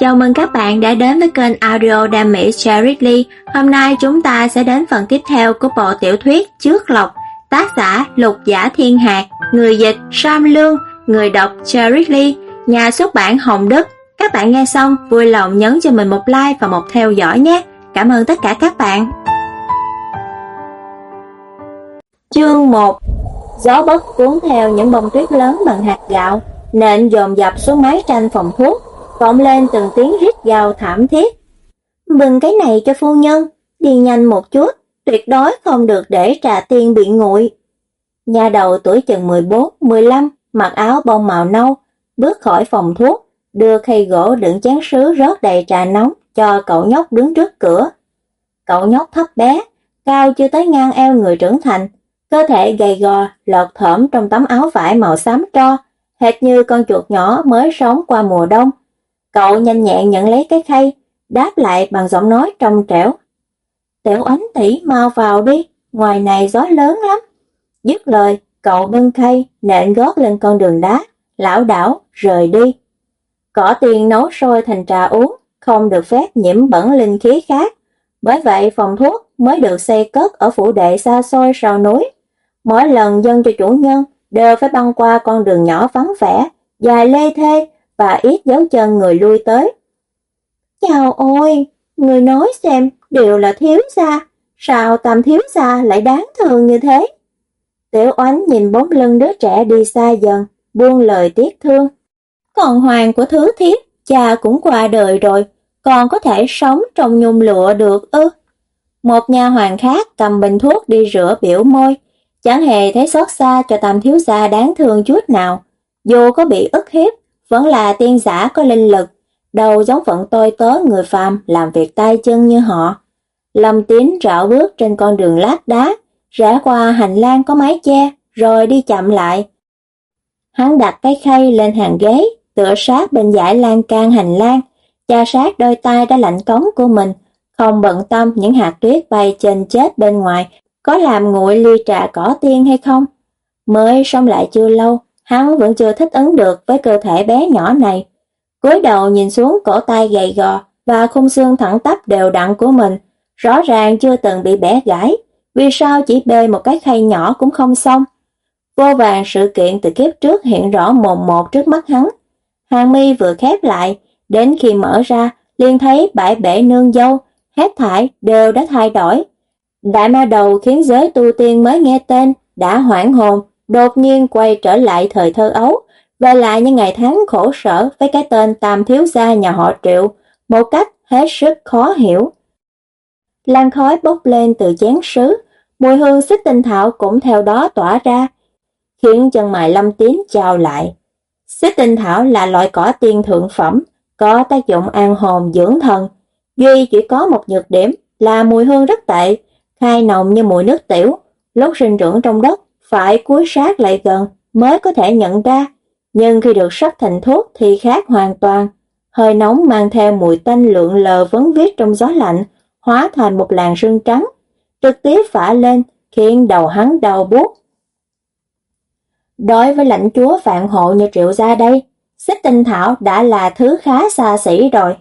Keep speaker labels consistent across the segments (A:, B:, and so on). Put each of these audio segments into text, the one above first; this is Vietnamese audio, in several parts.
A: Chào mừng các bạn đã đến với kênh audio Đam Mỹ Cherry Hôm nay chúng ta sẽ đến phần tiếp theo của bộ tiểu thuyết Trước Lộc, tác giả Lục Giả Thiên Hạc, người dịch Sam Lương, người đọc Cherry nhà xuất bản Hồng Đức. Các bạn nghe xong vui lòng nhấn cho mình một like và một theo dõi nhé. Cảm ơn tất cả các bạn. Chương 1 Gió bất cuốn theo những bông tuyết lớn bằng hạt gạo, nện dồn dập xuống mái tranh phòng thuốc vọng lên từng tiếng rít gào thảm thiết. Bưng cái này cho phu nhân, đi nhanh một chút, tuyệt đối không được để trà tiên bị nguội. Nhà đầu tuổi chừng 14, 15, mặc áo bông màu nâu, bước khỏi phòng thuốc, đưa khay gỗ đựng chén sứ rót đầy trà nóng cho cậu nhóc đứng trước cửa. Cậu nhóc thấp bé, cao chưa tới ngang eo người trưởng thành, cơ thể gầy gò, lọt thởm trong tấm áo vải màu xám tro, hệt như con chuột nhỏ mới sống qua mùa đông, Cậu nhanh nhẹn nhận lấy cái khay, đáp lại bằng giọng nói trong trẻo. Tiểu ánh tỷ mau vào đi, ngoài này gió lớn lắm. Dứt lời, cậu bưng khay, nện gót lên con đường đá, lão đảo, rời đi. Cỏ tiền nấu sôi thành trà uống, không được phép nhiễm bẩn linh khí khác. Bởi vậy phòng thuốc mới được xây cất ở phủ đệ xa xôi sau núi. Mỗi lần dân cho chủ nhân đều phải băng qua con đường nhỏ vắng vẻ, dài lê thê, và ít dấu chân người lui tới. Chào ôi, người nói xem đều là thiếu gia, sao tam thiếu gia lại đáng thương như thế? Tiểu oánh nhìn bóng lưng đứa trẻ đi xa dần, buông lời tiếc thương. Còn hoàng của thứ thiếp, cha cũng qua đời rồi, còn có thể sống trong nhung lụa được ư? Một nhà hoàng khác cầm bình thuốc đi rửa biểu môi, chẳng hề thấy xót xa cho tam thiếu gia đáng thương chút nào. Dù có bị ức hiếp, vẫn là tiên giả có linh lực, đầu giống phận tôi tớ người phàm làm việc tay chân như họ. Lâm Tín rảo bước trên con đường lát đá, rẽ qua hành lang có mái che, rồi đi chậm lại. Hắn đặt cái khay lên hàng ghế, tựa sát bên dải lan can hành lang, cha sát đôi tay đã lạnh cống của mình, không bận tâm những hạt tuyết bay trên chết bên ngoài có làm nguội ly trà cỏ tiên hay không. Mới xong lại chưa lâu, hắn vẫn chưa thích ứng được với cơ thể bé nhỏ này. cúi đầu nhìn xuống cổ tay gầy gò và khung xương thẳng tắp đều đặn của mình, rõ ràng chưa từng bị bẻ gãy, vì sao chỉ bê một cái khay nhỏ cũng không xong. Vô vàng sự kiện từ kiếp trước hiện rõ mồn một trước mắt hắn. Hàng mi vừa khép lại, đến khi mở ra, liền thấy bãi bể nương dâu, hết thải đều đã thay đổi. Đại ma đầu khiến giới tu tiên mới nghe tên, đã hoảng hồn, đột nhiên quay trở lại thời thơ ấu, về lại những ngày tháng khổ sở với cái tên tam thiếu gia nhà họ triệu, một cách hết sức khó hiểu. Lan khói bốc lên từ chén sứ, mùi hương xích tinh thảo cũng theo đó tỏa ra, khiến chân mày lâm tín trao lại. Xích tinh thảo là loại cỏ tiên thượng phẩm, có tác dụng an hồn dưỡng thần, duy chỉ có một nhược điểm là mùi hương rất tệ, khai nồng như mùi nước tiểu, lúc sinh trưởng trong đất phải cúi sát lại gần mới có thể nhận ra, nhưng khi được sắc thành thuốc thì khác hoàn toàn. Hơi nóng mang theo mùi tanh lượng lờ vấn viết trong gió lạnh, hóa thành một làn sương trắng, trực tiếp phả lên, khiến đầu hắn đau buốt. Đối với lãnh chúa vạn hộ như triệu gia đây, xích tinh thảo đã là thứ khá xa xỉ rồi.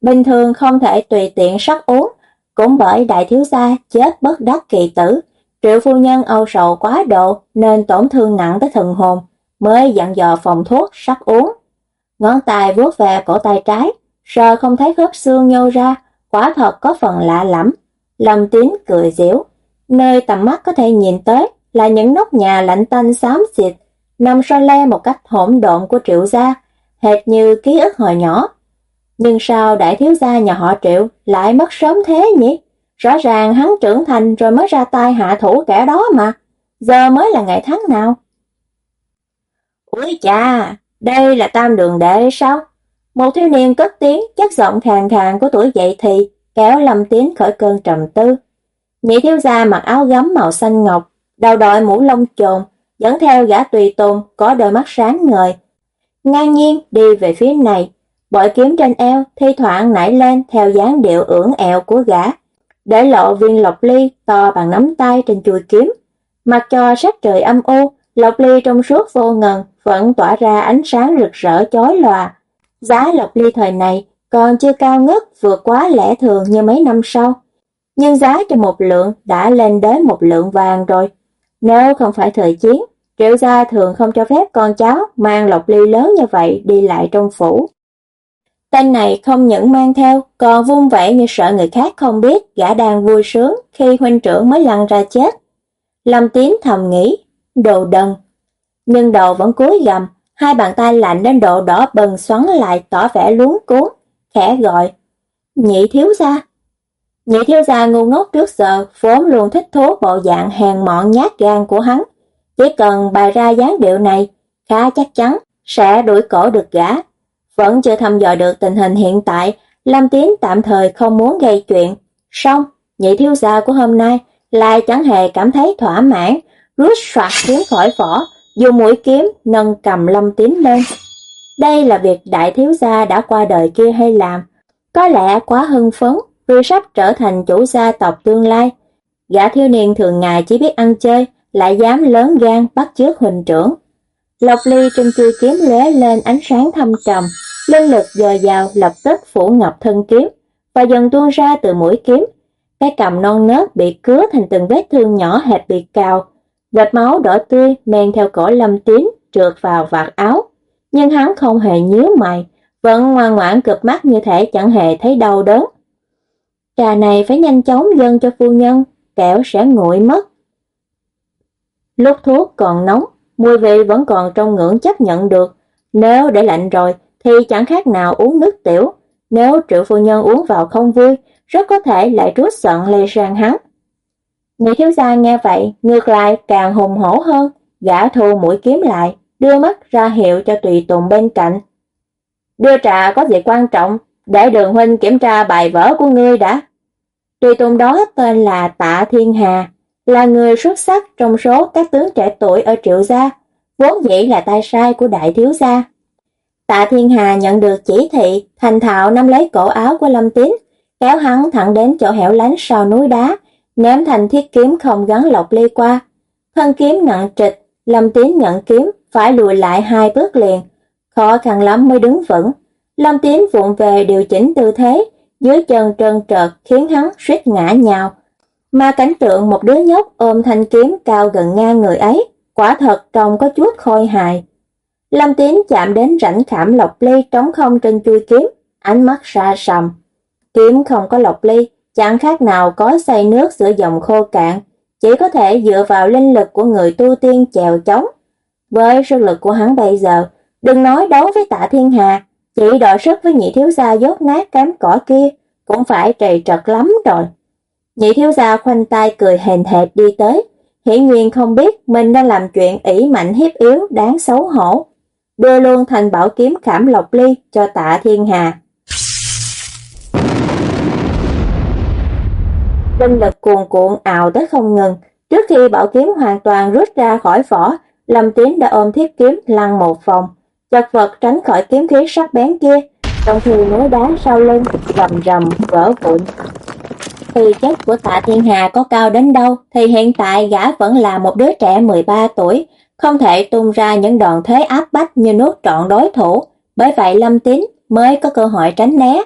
A: Bình thường không thể tùy tiện sắc uống, cũng bởi đại thiếu gia chết bất đắc kỳ tử, Triệu phu nhân âu sầu quá độ nên tổn thương nặng tới thần hồn, mới dặn dò phòng thuốc sắc uống. Ngón tay vuốt về cổ tay trái, sờ không thấy khớp xương nhô ra, quả thật có phần lạ lẫm. Lâm Tín cười giễu, nơi tầm mắt có thể nhìn tới là những nóc nhà lạnh tanh xám xịt, nằm so le một cách hỗn độn của Triệu gia, hệt như ký ức hồi nhỏ. Nhưng sao đại thiếu gia nhà họ Triệu lại mất sớm thế nhỉ? Rõ ràng hắn trưởng thành rồi mới ra tay hạ thủ kẻ đó mà. Giờ mới là ngày tháng nào? Úi cha, đây là tam đường đệ sao? Một thiếu niên cất tiếng chất giọng khàn khàn của tuổi dậy thì kéo Lâm Tiến khởi cơn trầm tư. Nhị thiếu gia mặc áo gấm màu xanh ngọc, đầu đội mũ lông chồn, dẫn theo gã tùy tùng có đôi mắt sáng ngời. Ngang nhiên đi về phía này, bội kiếm trên eo thi thoảng nảy lên theo dáng điệu ưỡng ẹo của gã để lộ viên lộc ly to bằng nắm tay trên chuôi kiếm. Mặc cho sắc trời âm u, lộc ly trong suốt vô ngần vẫn tỏa ra ánh sáng rực rỡ chói lòa. Giá lộc ly thời này còn chưa cao ngất vượt quá lẽ thường như mấy năm sau. Nhưng giá cho một lượng đã lên đến một lượng vàng rồi. Nếu không phải thời chiến, triệu gia thường không cho phép con cháu mang lộc ly lớn như vậy đi lại trong phủ. Tên này không những mang theo, còn vung vẩy như sợ người khác không biết gã đang vui sướng khi huynh trưởng mới lăn ra chết. Lâm Tín thầm nghĩ, đồ đần. Nhưng đầu vẫn cúi gầm, hai bàn tay lạnh đến độ đỏ bừng xoắn lại tỏ vẻ luống cuốn, khẽ gọi. Nhị thiếu gia. Nhị thiếu gia ngu ngốc trước giờ, vốn luôn thích thú bộ dạng hèn mọn nhát gan của hắn. Chỉ cần bày ra dáng điệu này, khá chắc chắn sẽ đuổi cổ được gã. Vẫn chưa thăm dò được tình hình hiện tại, Lâm Tiến tạm thời không muốn gây chuyện. Xong, nhị thiếu gia của hôm nay lại chẳng hề cảm thấy thỏa mãn, rút soạt kiếm khỏi vỏ, dùng mũi kiếm nâng cầm Lâm Tiến lên. Đây là việc đại thiếu gia đã qua đời kia hay làm, có lẽ quá hưng phấn vì sắp trở thành chủ gia tộc tương lai. Gã thiếu niên thường ngày chỉ biết ăn chơi, lại dám lớn gan bắt chước huynh trưởng. Lộc ly trên chui kiếm lóe lên ánh sáng thâm trầm, linh lực dồi dào lập tức phủ ngập thân kiếm và dần tuôn ra từ mũi kiếm. Cái cầm non nớt bị cứa thành từng vết thương nhỏ hẹp bị cào, vệt máu đỏ tươi men theo cổ Lâm tím trượt vào vạt áo, nhưng hắn không hề nhíu mày, vẫn ngoan ngoãn cực mắt như thể chẳng hề thấy đau đớn. Trà này phải nhanh chóng dâng cho phu nhân, kẻo sẽ nguội mất. Lúc thuốc còn nóng, mùi vị vẫn còn trong ngưỡng chấp nhận được, nếu để lạnh rồi thì chẳng khác nào uống nước tiểu, nếu triệu phu nhân uống vào không vui, rất có thể lại trút giận lây sang hắn. Nhị thiếu gia nghe vậy, ngược lại càng hùng hổ hơn, gã thu mũi kiếm lại, đưa mắt ra hiệu cho tùy tùng bên cạnh. Đưa trà có gì quan trọng, để đường huynh kiểm tra bài vở của ngươi đã. Tùy tùng đó tên là Tạ Thiên Hà, là người xuất sắc trong số các tướng trẻ tuổi ở triệu gia, vốn dĩ là tay sai của đại thiếu gia. Tạ Thiên Hà nhận được chỉ thị, thành thạo nắm lấy cổ áo của Lâm Tín, kéo hắn thẳng đến chỗ hẻo lánh sau núi đá, ném thành thiết kiếm không gắn lọc ly qua. Thân kiếm nặng trịch, Lâm Tín nhận kiếm, phải lùi lại hai bước liền, khó khăn lắm mới đứng vững. Lâm Tín vụng về điều chỉnh tư thế, dưới chân trơn trợt khiến hắn suýt ngã nhào. Mà cảnh tượng một đứa nhóc ôm thanh kiếm cao gần ngang người ấy, quả thật trông có chút khôi hài. Lâm Tín chạm đến rãnh khảm lọc ly trống không trên chui kiếm, ánh mắt xa sầm. Kiếm không có lọc ly, chẳng khác nào có xây nước giữa dòng khô cạn, chỉ có thể dựa vào linh lực của người tu tiên chèo chống. Với sức lực của hắn bây giờ, đừng nói đấu với tạ thiên hà, chỉ đòi sức với nhị thiếu gia dốt nát cám cỏ kia, cũng phải trầy trật lắm rồi. Nhị thiếu gia khoanh tay cười hèn hẹp đi tới, hiển nhiên không biết mình đang làm chuyện ỷ mạnh hiếp yếu đáng xấu hổ. Đưa luôn thành bảo kiếm khảm lộc ly cho tạ thiên hà. Linh lực cuồn cuộn ào tới không ngừng, trước khi bảo kiếm hoàn toàn rút ra khỏi vỏ, Lâm Tiến đã ôm thiết kiếm lăn một vòng, chật vật tránh khỏi kiếm khí sắc bén kia, trong khi núi đá sau lưng rầm rầm vỡ vụn. Thì chất của tạ thiên hà có cao đến đâu thì hiện tại gã vẫn là một đứa trẻ 13 tuổi, không thể tung ra những đòn thế áp bách như nuốt trọn đối thủ, bởi vậy Lâm Tín mới có cơ hội tránh né.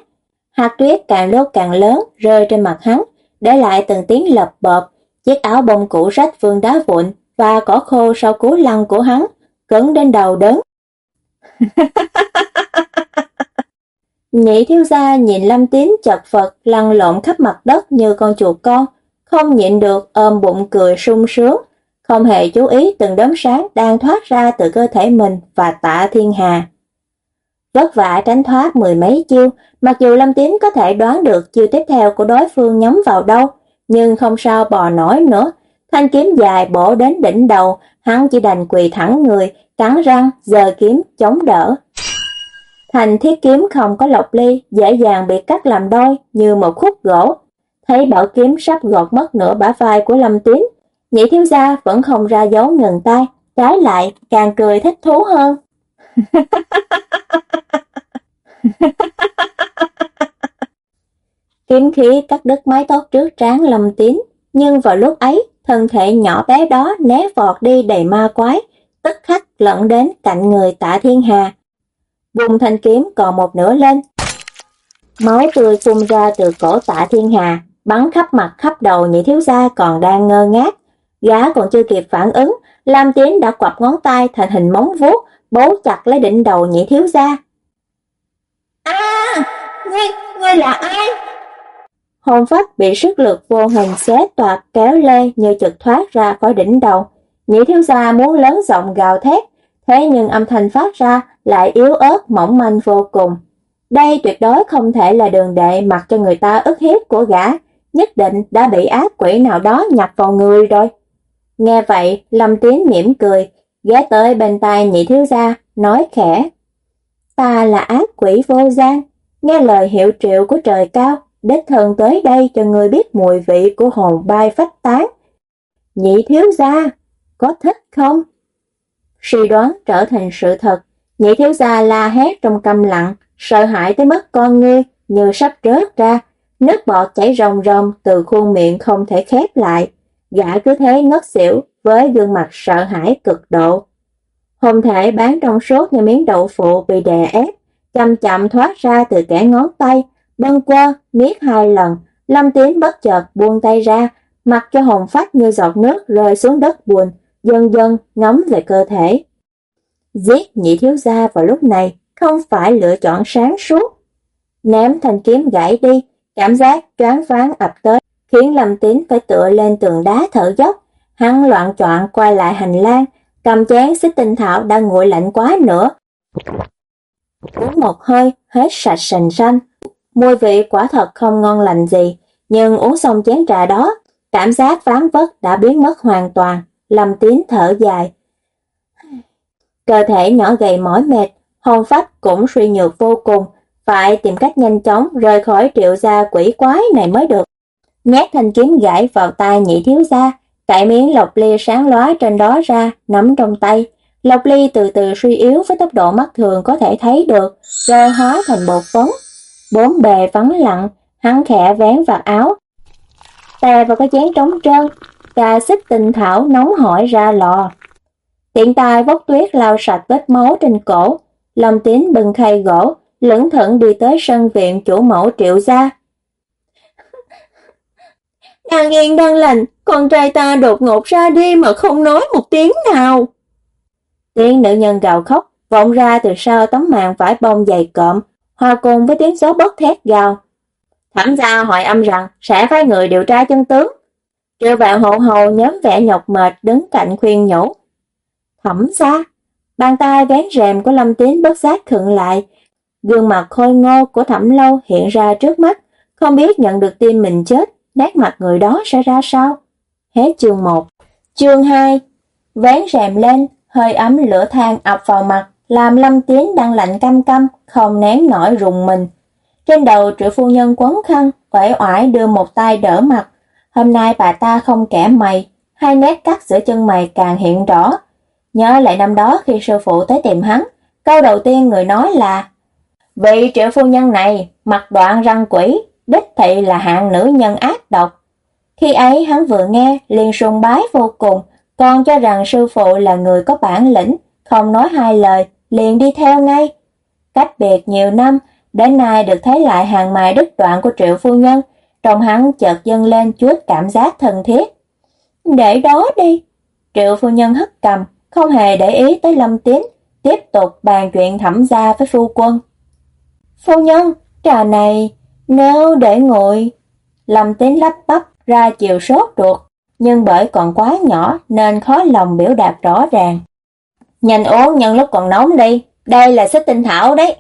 A: Hạt tuyết càng lúc càng lớn rơi trên mặt hắn, để lại từng tiếng lập bợp, chiếc áo bông cũ rách vương đá vụn và cỏ khô sau cú lăn của hắn, cứng đến đầu đớn. Nhị thiếu gia nhìn Lâm Tín chật vật lăn lộn khắp mặt đất như con chuột con, không nhịn được ôm bụng cười sung sướng, không hề chú ý từng đốm sáng đang thoát ra từ cơ thể mình và tạ thiên hà. Vất vả tránh thoát mười mấy chiêu, mặc dù Lâm tím có thể đoán được chiêu tiếp theo của đối phương nhắm vào đâu, nhưng không sao bò nổi nữa. Thanh kiếm dài bổ đến đỉnh đầu, hắn chỉ đành quỳ thẳng người, cắn răng, giờ kiếm, chống đỡ. Thành thiết kiếm không có lọc ly, dễ dàng bị cắt làm đôi như một khúc gỗ. Thấy bảo kiếm sắp gọt mất nửa bả vai của Lâm tím nhị thiếu gia vẫn không ra dấu ngừng tay, trái lại càng cười thích thú hơn. Kiếm khí cắt đứt mái tóc trước trán Lâm Tín, nhưng vào lúc ấy, thân thể nhỏ bé đó né vọt đi đầy ma quái, tức khắc lẫn đến cạnh người tạ thiên hà. Vùng thanh kiếm còn một nửa lên. Máu tươi phun ra từ cổ tạ thiên hà, bắn khắp mặt khắp đầu nhị thiếu gia còn đang ngơ ngác. Gã còn chưa kịp phản ứng, Lam Tiến đã quặp ngón tay thành hình móng vuốt, bấu chặt lấy đỉnh đầu nhị thiếu gia.
B: À, ngươi, ngươi là ai?
A: Hồn phách bị sức lực vô hình xé toạc kéo lê như chực thoát ra khỏi đỉnh đầu. Nhị thiếu gia muốn lớn giọng gào thét, thế nhưng âm thanh phát ra lại yếu ớt mỏng manh vô cùng. Đây tuyệt đối không thể là đường đệ mặc cho người ta ức hiếp của gã, nhất định đã bị ác quỷ nào đó nhập vào người rồi. Nghe vậy, Lâm Tiến mỉm cười, ghé tới bên tai nhị thiếu gia, nói khẽ. Ta là ác quỷ vô gian, nghe lời hiệu triệu của trời cao, đích thân tới đây cho người biết mùi vị của hồn bay phách tán. Nhị thiếu gia, có thích không? Suy đoán trở thành sự thật, nhị thiếu gia la hét trong câm lặng, sợ hãi tới mất con ngươi như sắp rớt ra, nước bọt chảy ròng ròng từ khuôn miệng không thể khép lại. Gã cứ thế ngất xỉu với gương mặt sợ hãi cực độ. Hồn thể bán trong sốt như miếng đậu phụ bị đè ép, chậm chậm thoát ra từ kẻ ngón tay, băng qua, miết hai lần, Lâm Tiến bất chợt buông tay ra, mặc cho hồn phách như giọt nước rơi xuống đất buồn, dần dần ngấm về cơ thể. Giết nhị thiếu gia vào lúc này không phải lựa chọn sáng suốt. Ném thanh kiếm gãy đi, cảm giác choáng váng ập tới, khiến Lâm Tín phải tựa lên tường đá thở dốc. Hắn loạn choạng quay lại hành lang, cầm chén xích tinh thảo đang nguội lạnh quá nữa. Uống một hơi, hết sạch sành xanh. Mùi vị quả thật không ngon lành gì, nhưng uống xong chén trà đó, cảm giác ván vất đã biến mất hoàn toàn. Lâm Tín thở dài. Cơ thể nhỏ gầy mỏi mệt, hồn phách cũng suy nhược vô cùng, phải tìm cách nhanh chóng rời khỏi triệu gia quỷ quái này mới được. Nhát thanh kiếm gãy vào tay nhị thiếu gia, cạy miếng lộc ly sáng lóa trên đó ra, nắm trong tay. Lộc ly từ từ suy yếu với tốc độ mắt thường có thể thấy được, rồi hóa thành bột phấn. Bốn bề vắng lặng, hắn khẽ vén vạt áo. Tè vào cái chén trống trơn, cà xích tinh thảo nóng hỏi ra lò. Tiện tay vốc tuyết lau sạch vết máu trên cổ, lòng Tín bừng khay gỗ, lững thận đi tới sân viện chủ mẫu triệu gia.
B: Đang yên đang lành, con trai ta đột ngột ra đi mà không nói một tiếng nào.
A: Tiếng nữ nhân gào khóc, vọng ra từ sau tấm màn vải bông dày cộm, hòa cùng với tiếng gió bớt thét gào. Thẩm gia hỏi âm rằng sẽ phái người điều tra chân tướng. Triệu vạn hộ hầu nhóm vẻ nhọc mệt đứng cạnh khuyên nhủ. Thẩm gia, bàn tay vén rèm của Lâm Tín bất giác khựng lại, gương mặt khôi ngô của Thẩm Lâu hiện ra trước mắt, không biết nhận được tin mình chết, nét mặt người đó sẽ ra sao. Hết chương 1. Chương 2. Vén rèm lên, hơi ấm lửa than ập vào mặt, làm Lâm Tiến đang lạnh căm căm, không nén nổi rùng mình. Trên đầu triệu phu nhân quấn khăn, quẩy oải đưa một tay đỡ mặt. Hôm nay bà ta không kẻ mày, hai nét cắt giữa chân mày càng hiện rõ. Nhớ lại năm đó khi sư phụ tới tìm hắn, câu đầu tiên người nói là Vị triệu phu nhân này, mặt đoạn răng quỷ, đích thị là hạng nữ nhân ác độc. Khi ấy hắn vừa nghe, liền sùng bái vô cùng, còn cho rằng sư phụ là người có bản lĩnh, không nói hai lời, liền đi theo ngay. Cách biệt nhiều năm, đến nay được thấy lại hàng mài đứt đoạn của triệu phu nhân, trong hắn chợt dâng lên chút cảm giác thân thiết. Để đó đi. Triệu phu nhân hất cầm, không hề để ý tới lâm tín, tiếp tục bàn chuyện thẩm gia với phu quân. Phu nhân, trà này, nếu để nguội. Lâm tín lắp bắp ra chiều sốt ruột, nhưng bởi còn quá nhỏ nên khó lòng biểu đạt rõ ràng. Nhanh uống nhân lúc còn nóng đi, đây là xích tinh thảo đấy.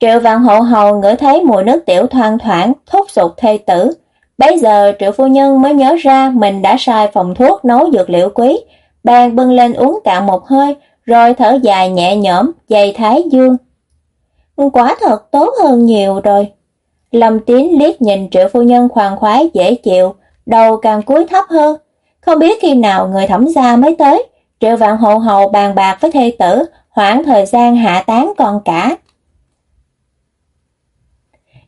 A: Triệu vạn hộ hầu ngửi thấy mùi nước tiểu thoang thoảng, thúc sụt thê tử. Bây giờ triệu phu nhân mới nhớ ra mình đã sai phòng thuốc nấu dược liệu quý, bàn bưng lên uống cạn một hơi, rồi thở dài nhẹ nhõm, dày thái dương. Quả thật tốt hơn nhiều rồi. Lâm Tín liếc nhìn triệu phu nhân khoan khoái dễ chịu, đầu càng cúi thấp hơn. Không biết khi nào người thẩm gia mới tới, triệu vạn hộ hầu bàn bạc với thê tử, hoãn thời gian hạ tán con cả.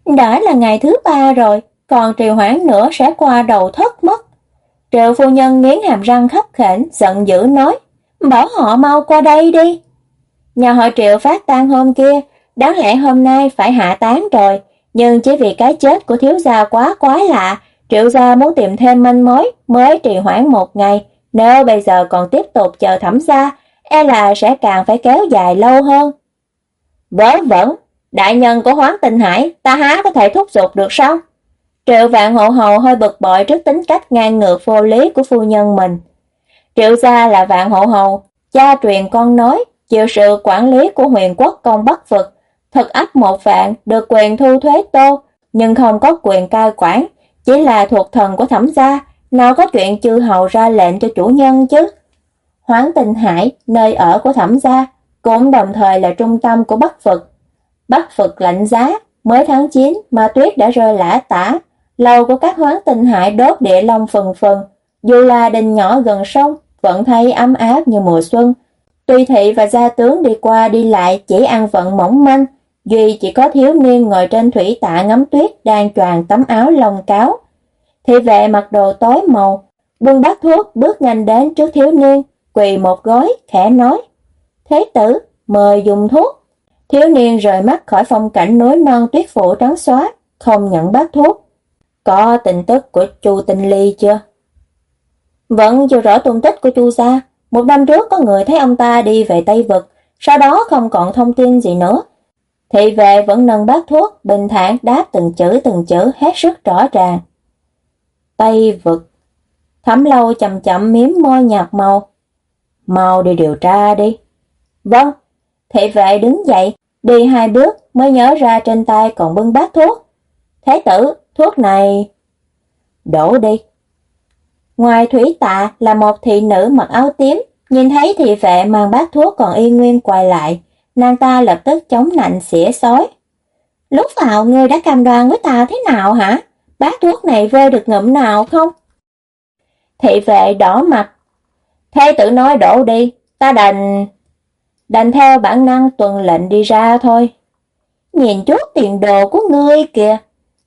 A: Đã là ngày thứ ba rồi, còn trì hoãn nữa sẽ qua đầu thất mất. Triệu phu nhân nghiến hàm răng khắp khểnh, giận dữ nói, bảo họ mau qua đây đi. Nhà họ triệu phát tan hôm kia, đáng lẽ hôm nay phải hạ tán rồi, nhưng chỉ vì cái chết của thiếu gia quá quái lạ, Triệu gia muốn tìm thêm manh mối mới trì hoãn một ngày, nếu bây giờ còn tiếp tục chờ thẩm gia, e là sẽ càng phải kéo dài lâu hơn. Vớ vẩn, đại nhân của Hoáng Tinh Hải, ta há có thể thúc giục được sao? Triệu vạn hộ hầu hơi bực bội trước tính cách ngang ngược vô lý của phu nhân mình. Triệu gia là vạn hộ hầu, cha truyền con nói, chịu sự quản lý của huyền quốc công Bắc phật thực ấp một vạn được quyền thu thuế tô, nhưng không có quyền cai quản, chỉ là thuộc thần của thẩm gia, nào có chuyện chư hầu ra lệnh cho chủ nhân chứ. Hoáng Tinh Hải, nơi ở của thẩm gia, cũng đồng thời là trung tâm của Bắc phật Bắc phật lạnh giá, mới tháng 9 mà tuyết đã rơi lã tả, lầu của các hoáng Tinh Hải đốt địa long phần phần, dù là đình nhỏ gần sông, vẫn thấy ấm áp như mùa xuân. Tuy thị và gia tướng đi qua đi lại chỉ ăn vận mỏng manh, duy chỉ có thiếu niên ngồi trên thủy tạ ngắm tuyết đang choàng tấm áo lông cáo. Thị vệ mặc đồ tối màu, buông bát thuốc bước nhanh đến trước thiếu niên, quỳ một gói, khẽ nói. Thế tử, mời dùng thuốc. Thiếu niên rời mắt khỏi phong cảnh núi non tuyết phủ trắng xóa, không nhận bát thuốc. Có tin tức của Chu Tinh Ly chưa? Vẫn chưa rõ tung tích của Chu gia. Một năm trước có người thấy ông ta đi về Tây Vực, sau đó không còn thông tin gì nữa. Thị vệ vẫn nâng bát thuốc, bình thản đáp từng chữ từng chữ hết sức rõ ràng. Tây Vực Thẩm lâu chậm chậm miếm môi nhạt màu. Mau đi điều tra đi. Vâng. Thị vệ đứng dậy, đi hai bước mới nhớ ra trên tay còn bưng bát thuốc. Thế tử, thuốc này... Đổ đi. Ngoài thủy tạ là một thị nữ mặc áo tím, nhìn thấy thị vệ mang bát thuốc còn y nguyên quay lại, nàng ta lập tức chống nạnh xỉa xói. Lúc vào ngươi đã cam đoan với ta thế nào hả? Bát thuốc này rơi được ngụm nào không? Thị vệ đỏ mặt. Thế tử nói đổ đi, ta đành... Đành theo bản năng tuần lệnh đi ra thôi. Nhìn chút tiền đồ của ngươi kìa.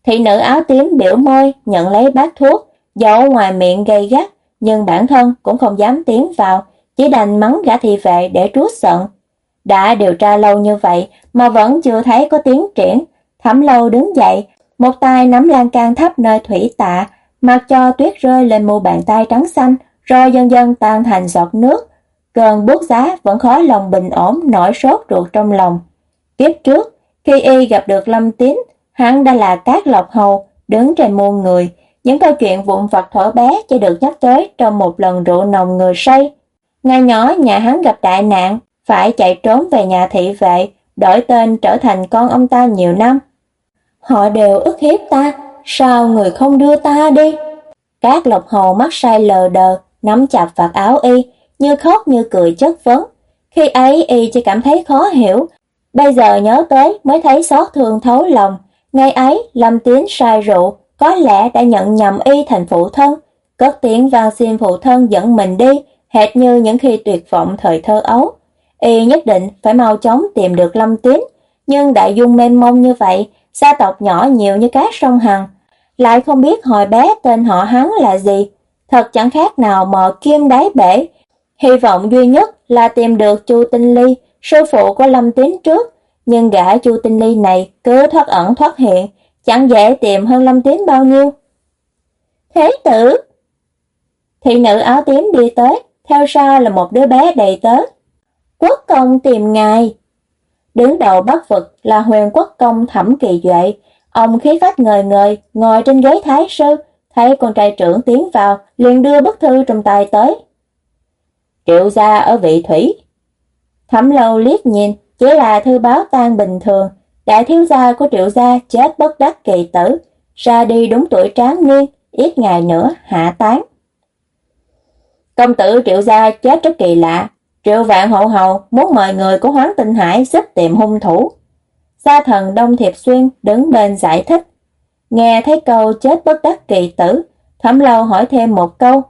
A: Thị nữ áo tím biểu môi nhận lấy bát thuốc, dẫu ngoài miệng gây gắt, nhưng bản thân cũng không dám tiến vào, chỉ đành mắng gã thị vệ để trút giận. Đã điều tra lâu như vậy mà vẫn chưa thấy có tiến triển, thẩm lâu đứng dậy, một tay nắm lan can thấp nơi thủy tạ, mặc cho tuyết rơi lên mu bàn tay trắng xanh, rồi dần dần tan thành giọt nước. Cơn bút giá vẫn khó lòng bình ổn nổi sốt ruột trong lòng. Kiếp trước, khi y gặp được Lâm Tín, hắn đã là cát lọc hầu, đứng trên muôn người, những câu chuyện vụn vặt thở bé chỉ được nhắc tới trong một lần rượu nồng người say. Ngày nhỏ nhà hắn gặp đại nạn, phải chạy trốn về nhà thị vệ, đổi tên trở thành con ông ta nhiều năm. Họ đều ức hiếp ta, sao người không đưa ta đi? Các lộc hồ mắt say lờ đờ, nắm chặt vạt áo y, như khóc như cười chất vấn. Khi ấy y chỉ cảm thấy khó hiểu, bây giờ nhớ tới mới thấy xót thương thấu lòng. Ngày ấy, Lâm Tiến sai rượu, có lẽ đã nhận nhầm y thành phụ thân, cất tiếng vang xin phụ thân dẫn mình đi, hệt như những khi tuyệt vọng thời thơ ấu. Y nhất định phải mau chóng tìm được Lâm Tín, nhưng đại dung mênh mông như vậy, gia tộc nhỏ nhiều như cát sông Hằng, lại không biết hồi bé tên họ hắn là gì, thật chẳng khác nào mò kim đáy bể. Hy vọng duy nhất là tìm được Chu Tinh Ly, sư phụ của Lâm Tín trước, nhưng gã Chu Tinh Ly này cứ thoát ẩn thoát hiện, chẳng dễ tìm hơn Lâm Tín bao nhiêu. Thế tử! Thị nữ áo tím đi tới, theo sau là một đứa bé đầy tớ. Quốc công tìm ngài. Đứng đầu bắc vực là huyền quốc công thẩm kỳ duệ, ông khí phách ngời ngời, ngồi trên ghế thái sư, thấy con trai trưởng tiến vào, liền đưa bức thư trong tay tới. Triệu gia ở vị thủy. Thẩm lâu liếc nhìn, chỉ là thư báo tan bình thường, đại thiếu gia của triệu gia chết bất đắc kỳ tử, ra đi đúng tuổi tráng niên, ít ngày nữa hạ tán. Công tử triệu gia chết rất kỳ lạ, triệu vạn hậu hầu muốn mời người của hoáng tinh hải giúp tìm hung thủ. Gia thần Đông Thiệp Xuyên đứng bên giải thích. Nghe thấy câu chết bất đắc kỳ tử, thẩm lâu hỏi thêm một câu.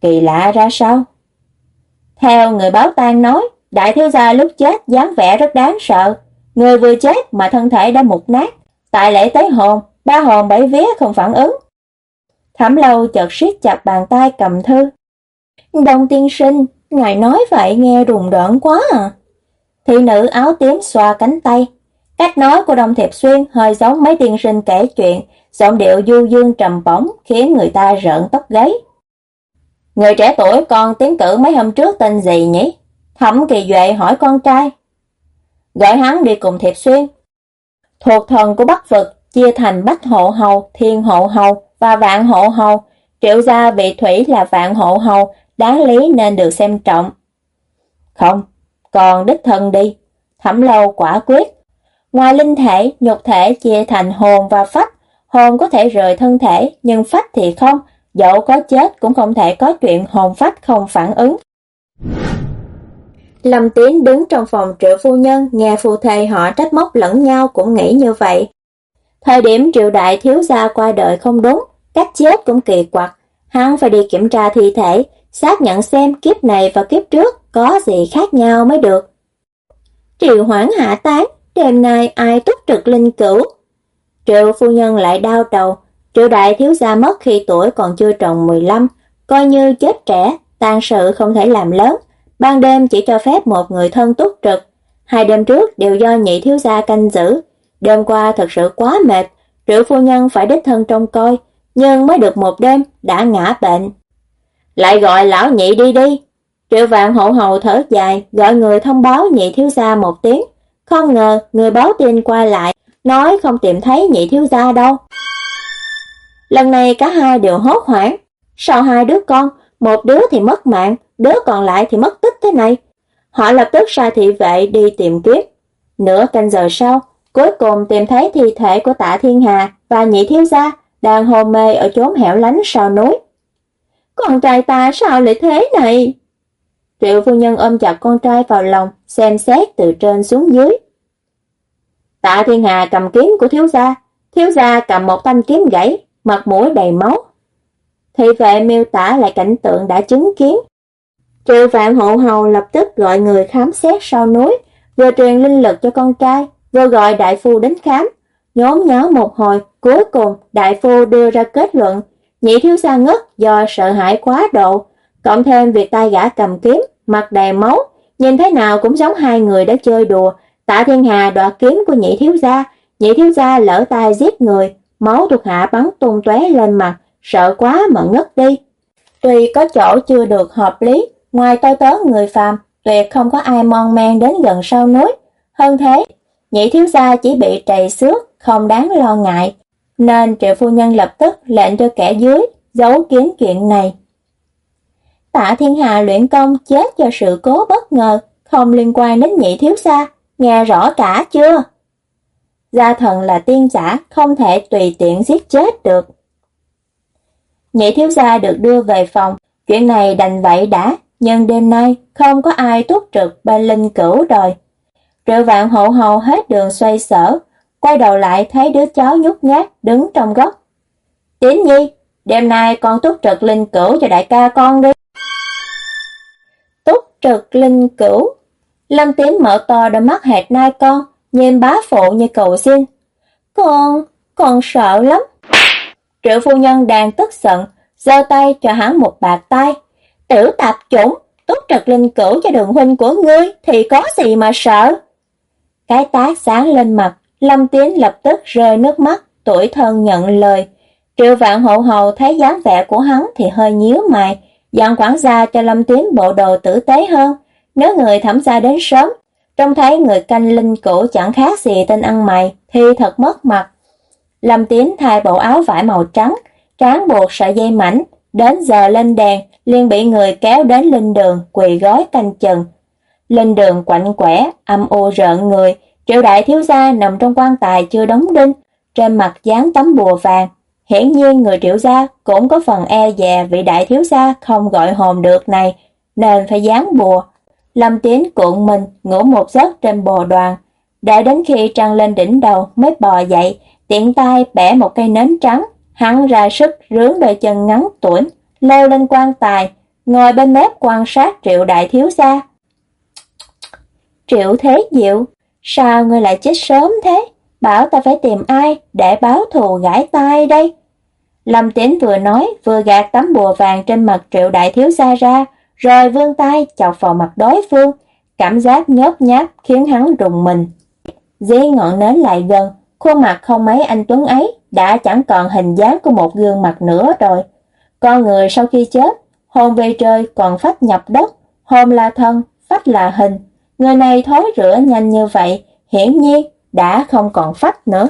A: Kỳ lạ ra sao? Theo người báo tang nói, đại thiếu gia lúc chết dáng vẻ rất đáng sợ, Người vừa chết mà thân thể đã mục nát, tại lễ tế hồn, ba hồn bảy vía không phản ứng. Thẩm lâu chợt siết chặt bàn tay cầm thư. Đông tiên sinh, ngài nói vậy nghe rùng rợn quá à. Thị nữ áo tím xoa cánh tay. Cách nói của Đông Thiệp Xuyên hơi giống mấy tiên sinh kể chuyện, giọng điệu du dương trầm bóng khiến người ta rợn tóc gáy. Người trẻ tuổi con tiến cử mấy hôm trước tên gì nhỉ? Thẩm Kỳ Duệ hỏi con trai. Gọi hắn đi cùng Thiệp Xuyên. Thuộc thần của Bắc Vực chia thành Bách Hộ Hầu, Thiên Hộ Hầu và Vạn Hộ Hầu. Triệu gia bị thủy là Vạn Hộ Hầu, đáng lý nên được xem trọng. Không, còn đích thân đi. Thẩm lâu quả quyết. Ngoài linh thể, nhục thể chia thành hồn và phách. Hồn có thể rời thân thể, nhưng phách thì không. Dẫu có chết cũng không thể có chuyện hồn phách không phản ứng. Lâm Tiến đứng trong phòng triệu phu nhân, nghe phu thê họ trách móc lẫn nhau cũng nghĩ như vậy. Thời điểm triệu đại thiếu gia qua đời không đúng, cách chết cũng kỳ quặc. Hắn phải đi kiểm tra thi thể, xác nhận xem kiếp này và kiếp trước có gì khác nhau mới được. Triệu hoãn hạ tán, đêm nay ai túc trực linh cửu. Triệu phu nhân lại đau đầu, triệu đại thiếu gia mất khi tuổi còn chưa tròn 15, coi như chết trẻ, tàn sự không thể làm lớn, ban đêm chỉ cho phép một người thân túc trực. Hai đêm trước đều do nhị thiếu gia canh giữ, đêm qua thật sự quá mệt, triệu phu nhân phải đích thân trông coi, nhưng mới được một đêm đã ngã bệnh. Lại gọi lão nhị đi đi. Triệu vạn hộ hầu thở dài, gọi người thông báo nhị thiếu gia một tiếng. Không ngờ người báo tin qua lại, nói không tìm thấy nhị thiếu gia đâu. Lần này cả hai đều hốt hoảng. Sau hai đứa con, một đứa thì mất mạng, đứa còn lại thì mất tích thế này. Họ lập tức sai thị vệ đi tìm kiếm. Nửa canh giờ sau, cuối cùng tìm thấy thi thể của tạ thiên hà và nhị thiếu gia đang hôn mê ở chốn hẻo lánh sau núi. Con trai ta sao lại thế này? Triệu phu nhân ôm chặt con trai vào lòng, xem xét từ trên xuống dưới. Tạ thiên hà cầm kiếm của thiếu gia, thiếu gia cầm một thanh kiếm gãy, mặt mũi đầy máu. Thị vệ miêu tả lại cảnh tượng đã chứng kiến. Triệu vạn hộ hầu lập tức gọi người khám xét sau núi, vừa truyền linh lực cho con trai, vừa gọi đại phu đến khám. Nhóm nháo một hồi, cuối cùng đại phu đưa ra kết luận, nhị thiếu gia ngất do sợ hãi quá độ, cộng thêm việc tay gã cầm kiếm, mặt đầy máu, nhìn thế nào cũng giống hai người đã chơi đùa. Tạ Thiên Hà đoạt kiếm của nhị thiếu gia, nhị thiếu gia lỡ tay giết người, máu thuộc hạ bắn tung tóe lên mặt, sợ quá mà ngất đi. Tuy có chỗ chưa được hợp lý, ngoài tôi tớ người phàm, tuyệt không có ai mon men đến gần sau núi. Hơn thế, nhị thiếu gia chỉ bị trầy xước, không đáng lo ngại, nên triệu phu nhân lập tức lệnh cho kẻ dưới giấu kín chuyện này. Tạ Thiên Hà luyện công chết do sự cố bất ngờ, không liên quan đến nhị thiếu gia, nghe rõ cả chưa? Gia thần là tiên giả, không thể tùy tiện giết chết được. Nhị thiếu gia được đưa về phòng, chuyện này đành vậy đã, nhưng đêm nay không có ai túc trực bên linh cửu rồi. Triệu vạn hộ hầu hết đường xoay sở, quay đầu lại thấy đứa cháu nhút nhát đứng trong góc. tiến nhi, đêm nay con túc trực linh cửu cho đại ca con đi. Túc trực linh cửu. Lâm tiến mở to đôi mắt hệt nai con, nhìn bá phụ như cầu xin. Con, con sợ lắm. Triệu phu nhân đang tức giận, giơ tay cho hắn một bạc tay. Tiểu tạp chủng, túc trực linh cửu cho đường huynh của ngươi thì có gì mà sợ. Cái tác sáng lên mặt, Lâm Tiến lập tức rơi nước mắt, tuổi thân nhận lời. Triệu vạn hậu hầu thấy dáng vẻ của hắn thì hơi nhíu mày, dặn quản gia cho Lâm Tiến bộ đồ tử tế hơn. Nếu người thẩm gia đến sớm, trông thấy người canh linh cũ chẳng khác gì tên ăn mày, thì thật mất mặt. Lâm Tiến thay bộ áo vải màu trắng, tráng buộc sợi dây mảnh, đến giờ lên đèn, liền bị người kéo đến linh đường, quỳ gói canh chừng. Linh đường quạnh quẻ, âm u rợn người, Triệu đại thiếu gia nằm trong quan tài chưa đóng đinh, trên mặt dán tấm bùa vàng. Hiển nhiên người triệu gia cũng có phần e dè vị đại thiếu gia không gọi hồn được này, nên phải dán bùa. Lâm Tiến cuộn mình ngủ một giấc trên bồ đoàn, đã đến khi trăng lên đỉnh đầu mới bò dậy, tiện tay bẻ một cây nến trắng, hắn ra sức rướng đôi chân ngắn tuổi, leo lên quan tài, ngồi bên mép quan sát triệu đại thiếu gia. Triệu Thế Diệu Sao ngươi lại chết sớm thế? Bảo ta phải tìm ai để báo thù gãi tai đây? Lâm Tiến vừa nói vừa gạt tấm bùa vàng trên mặt triệu đại thiếu gia ra, rồi vươn tay chọc vào mặt đối phương, cảm giác nhớp nháp khiến hắn rùng mình. dí ngọn nến lại gần, khuôn mặt không mấy anh Tuấn ấy đã chẳng còn hình dáng của một gương mặt nữa rồi. Con người sau khi chết, hồn về trời còn phách nhập đất, hồn là thân, phách là hình. Người này thối rửa nhanh như vậy, hiển nhiên đã không còn phách nữa.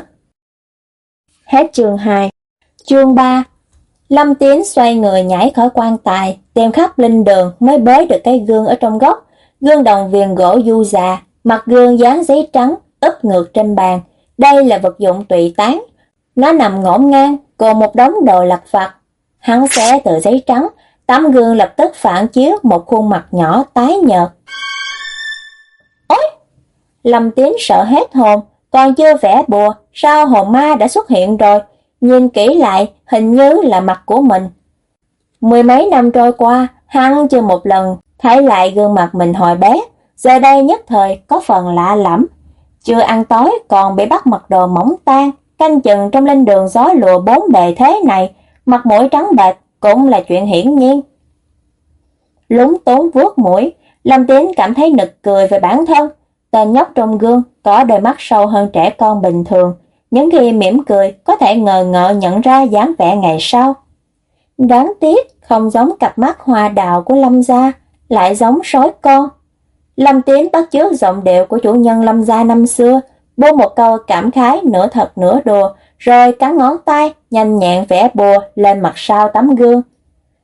A: Hết chương 2 Chương 3 Lâm Tiến xoay người nhảy khỏi quan tài, tìm khắp linh đường mới bới được cái gương ở trong góc. Gương đồng viền gỗ du già, mặt gương dán giấy trắng, úp ngược trên bàn. Đây là vật dụng tùy tán. Nó nằm ngổn ngang, cùng một đống đồ lặt vặt. Hắn xé từ giấy trắng, tấm gương lập tức phản chiếu một khuôn mặt nhỏ tái nhợt. Lâm Tiến sợ hết hồn, còn chưa vẽ bùa, sao hồn ma đã xuất hiện rồi? Nhìn kỹ lại, hình như là mặt của mình. Mười mấy năm trôi qua, hắn chưa một lần thấy lại gương mặt mình hồi bé, giờ đây nhất thời có phần lạ lẫm. Chưa ăn tối còn bị bắt mặc đồ mỏng tan, canh chừng trong lên đường gió lùa bốn bề thế này, mặt mũi trắng bệch cũng là chuyện hiển nhiên. Lúng tốn vuốt mũi, Lâm Tiến cảm thấy nực cười về bản thân. Tên nhóc trong gương có đôi mắt sâu hơn trẻ con bình thường, những khi mỉm cười có thể ngờ ngợ nhận ra dáng vẻ ngày sau. Đáng tiếc không giống cặp mắt hoa đào của Lâm gia, lại giống sói con. Lâm Tiến bắt chước giọng điệu của chủ nhân Lâm gia năm xưa, buông một câu cảm khái nửa thật nửa đùa, rồi cắn ngón tay, nhanh nhẹn vẽ bùa lên mặt sau tấm gương.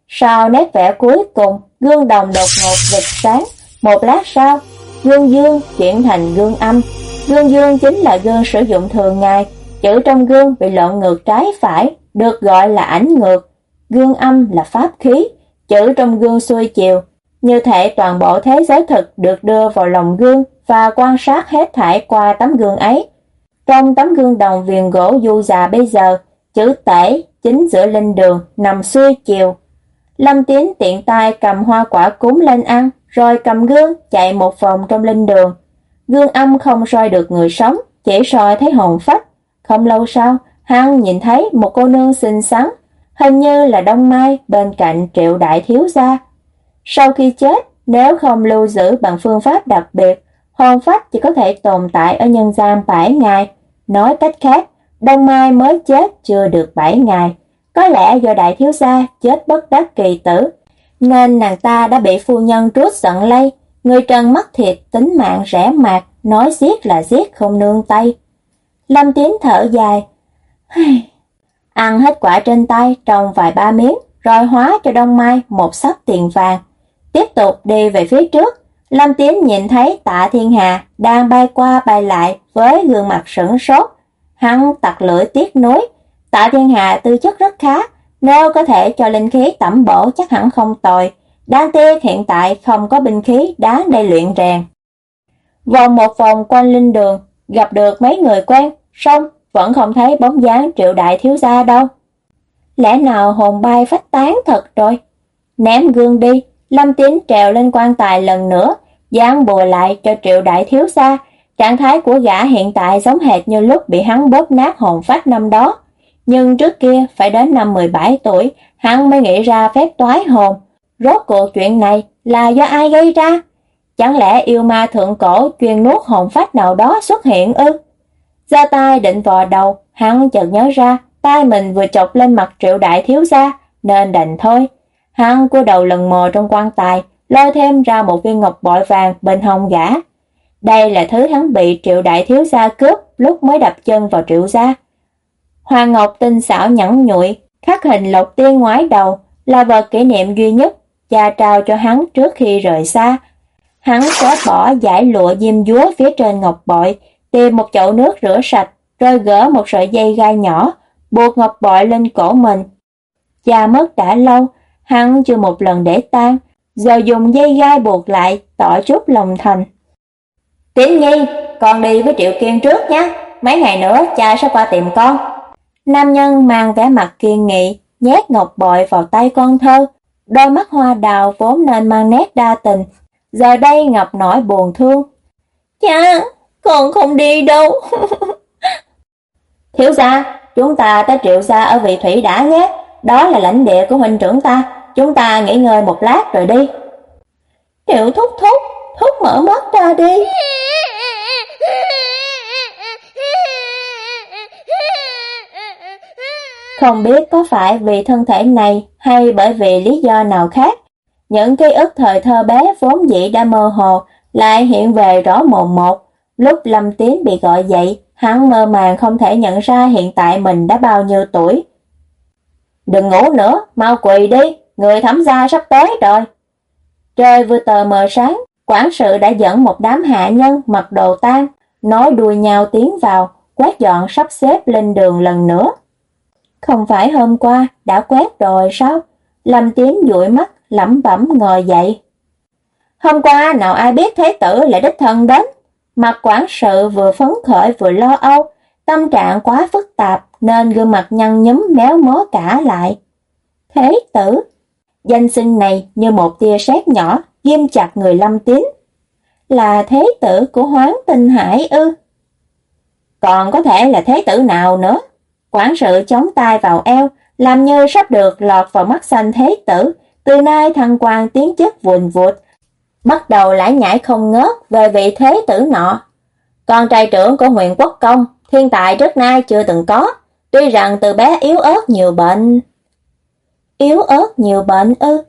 A: Sau nét vẽ cuối cùng, gương đồng đột ngột rực sáng, một lát sau, gương dương chuyển thành gương âm. Gương dương chính là gương sử dụng thường ngày, chữ trong gương bị lộn ngược trái phải, được gọi là ảnh ngược. Gương âm là pháp khí, chữ trong gương xuôi chiều, như thể toàn bộ thế giới thực được đưa vào lòng gương và quan sát hết thảy qua tấm gương ấy. Trong tấm gương đồng viền gỗ du già bây giờ, chữ tể chính giữa linh đường nằm xuôi chiều. Lâm Tiến tiện tay cầm hoa quả cúng lên ăn, rồi cầm gương chạy một vòng trong linh đường. Gương âm không soi được người sống, chỉ soi thấy hồn phách. Không lâu sau, hắn nhìn thấy một cô nương xinh xắn, hình như là Đông Mai bên cạnh triệu đại thiếu gia. Sau khi chết, nếu không lưu giữ bằng phương pháp đặc biệt, hồn phách chỉ có thể tồn tại ở nhân gian 7 ngày. Nói cách khác, Đông Mai mới chết chưa được 7 ngày. Có lẽ do đại thiếu gia chết bất đắc kỳ tử, nên nàng ta đã bị phu nhân trút giận lây. Người trần mất thiệt, tính mạng rẻ mạt, nói giết là giết không nương tay. Lâm Tiến thở dài. Ăn hết quả trên tay trong vài ba miếng, rồi hóa cho Đông Mai một sắp tiền vàng. Tiếp tục đi về phía trước, Lâm Tiến nhìn thấy tạ thiên hà đang bay qua bay lại với gương mặt sửng sốt. Hắn tặc lưỡi tiếc nuối. Tạ thiên hà tư chất rất khá, nếu có thể cho linh khí tẩm bổ chắc hẳn không tồi. Đáng tiếc hiện tại không có binh khí đá để luyện rèn. Vòng một vòng quanh linh đường, gặp được mấy người quen, xong vẫn không thấy bóng dáng triệu đại thiếu gia đâu. Lẽ nào hồn bay phách tán thật rồi? Ném gương đi, Lâm Tín trèo lên quan tài lần nữa, dán bùa lại cho triệu đại thiếu gia. Trạng thái của gã hiện tại giống hệt như lúc bị hắn bóp nát hồn phách năm đó. Nhưng trước kia phải đến năm 17 tuổi, hắn mới nghĩ ra phép toái hồn. Rốt cuộc chuyện này là do ai gây ra? Chẳng lẽ yêu ma thượng cổ truyền nuốt hồn phách nào đó xuất hiện ư? Ra tay định vò đầu, hắn chợt nhớ ra, tay mình vừa chọc lên mặt triệu đại thiếu gia, nên đành thôi. Hắn cúi đầu lần mò trong quan tài, lôi thêm ra một viên ngọc bội vàng bên hông gã. Đây là thứ hắn bị triệu đại thiếu gia cướp lúc mới đập chân vào triệu gia. Hoàng ngọc tinh xảo nhẵn nhụi, khắc hình lộc tiên ngoái đầu, là vật kỷ niệm duy nhất cha trao cho hắn trước khi rời xa. Hắn xóa bỏ giải lụa diêm dúa phía trên ngọc bội, tìm một chậu nước rửa sạch, rồi gỡ một sợi dây gai nhỏ, buộc ngọc bội lên cổ mình. Cha mất đã lâu, hắn chưa một lần để tan, giờ dùng dây gai buộc lại, tỏ chút lòng thành. Tiến Nhi, con đi với Triệu Kiên trước nhé, mấy ngày nữa cha sẽ qua tìm con. Nam nhân mang vẻ mặt kiên nghị, nhét ngọc bội vào tay con thơ, đôi mắt hoa đào vốn nên mang nét đa tình, giờ đây ngập nổi buồn thương. Cha, con không đi đâu. Thiếu gia, chúng ta tới triệu gia ở vị thủy đã nhé, đó là lãnh địa của huynh trưởng ta, chúng ta nghỉ ngơi một lát rồi đi. Triệu thúc thúc, thúc mở mắt ra đi. Không biết có phải vì thân thể này hay bởi vì lý do nào khác, những ký ức thời thơ bé vốn dĩ đã mơ hồ lại hiện về rõ mồn một. Lúc Lâm Tiến bị gọi dậy, hắn mơ màng không thể nhận ra hiện tại mình đã bao nhiêu tuổi. Đừng ngủ nữa, mau quỳ đi, người thẩm gia sắp tới rồi. Trời vừa tờ mờ sáng, quản sự đã dẫn một đám hạ nhân mặc đồ tan, nói đuôi nhau tiến vào, quét dọn sắp xếp lên đường lần nữa. Không phải hôm qua đã quét rồi sao? Lâm Tiến dụi mắt, lẩm bẩm ngồi dậy. Hôm qua nào ai biết thế tử lại đích thân đến. Mặt quản sự vừa phấn khởi vừa lo âu, tâm trạng quá phức tạp nên gương mặt nhăn nhúm méo mó cả lại. Thế tử, danh sinh này như một tia sét nhỏ ghim chặt người Lâm Tín. Là thế tử của Hoáng Tinh Hải ư? Còn có thể là thế tử nào nữa? Quản sự chống tay vào eo, làm như sắp được lọt vào mắt xanh thế tử, từ nay thăng quan tiến chức vùn vụt, bắt đầu lãi nhảy không ngớt về vị thế tử nọ. Con trai trưởng của huyện quốc công, thiên tài trước nay chưa từng có, tuy rằng từ bé yếu ớt nhiều bệnh. Yếu ớt nhiều bệnh ư?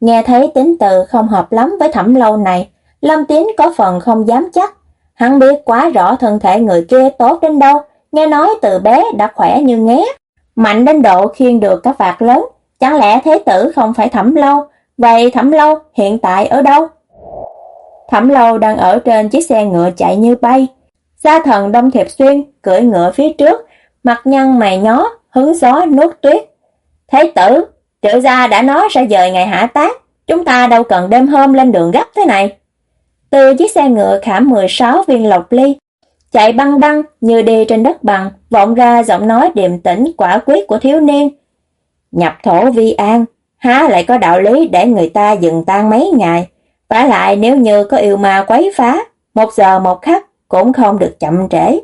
A: Nghe thấy tính từ không hợp lắm với thẩm lâu này, Lâm Tiến có phần không dám chắc. Hắn biết quá rõ thân thể người kia tốt đến đâu, nghe nói từ bé đã khỏe như nghé, mạnh đến độ khiêng được các vạt lớn. Chẳng lẽ thế tử không phải thẩm lâu, vậy thẩm lâu hiện tại ở đâu? Thẩm lâu đang ở trên chiếc xe ngựa chạy như bay. Gia thần Đông Thiệp Xuyên cưỡi ngựa phía trước, mặt nhăn mày nhó, hứng gió nuốt tuyết. Thế tử, triệu gia đã nói sẽ dời ngày hạ tác, chúng ta đâu cần đêm hôm lên đường gấp thế này. Từ chiếc xe ngựa khảm 16 viên lộc ly, chạy băng băng như đi trên đất bằng, vọng ra giọng nói điềm tĩnh quả quyết của thiếu niên. Nhập thổ vi an, há lại có đạo lý để người ta dừng tan mấy ngày. Vả lại nếu như có yêu ma quấy phá, một giờ một khắc cũng không được chậm trễ.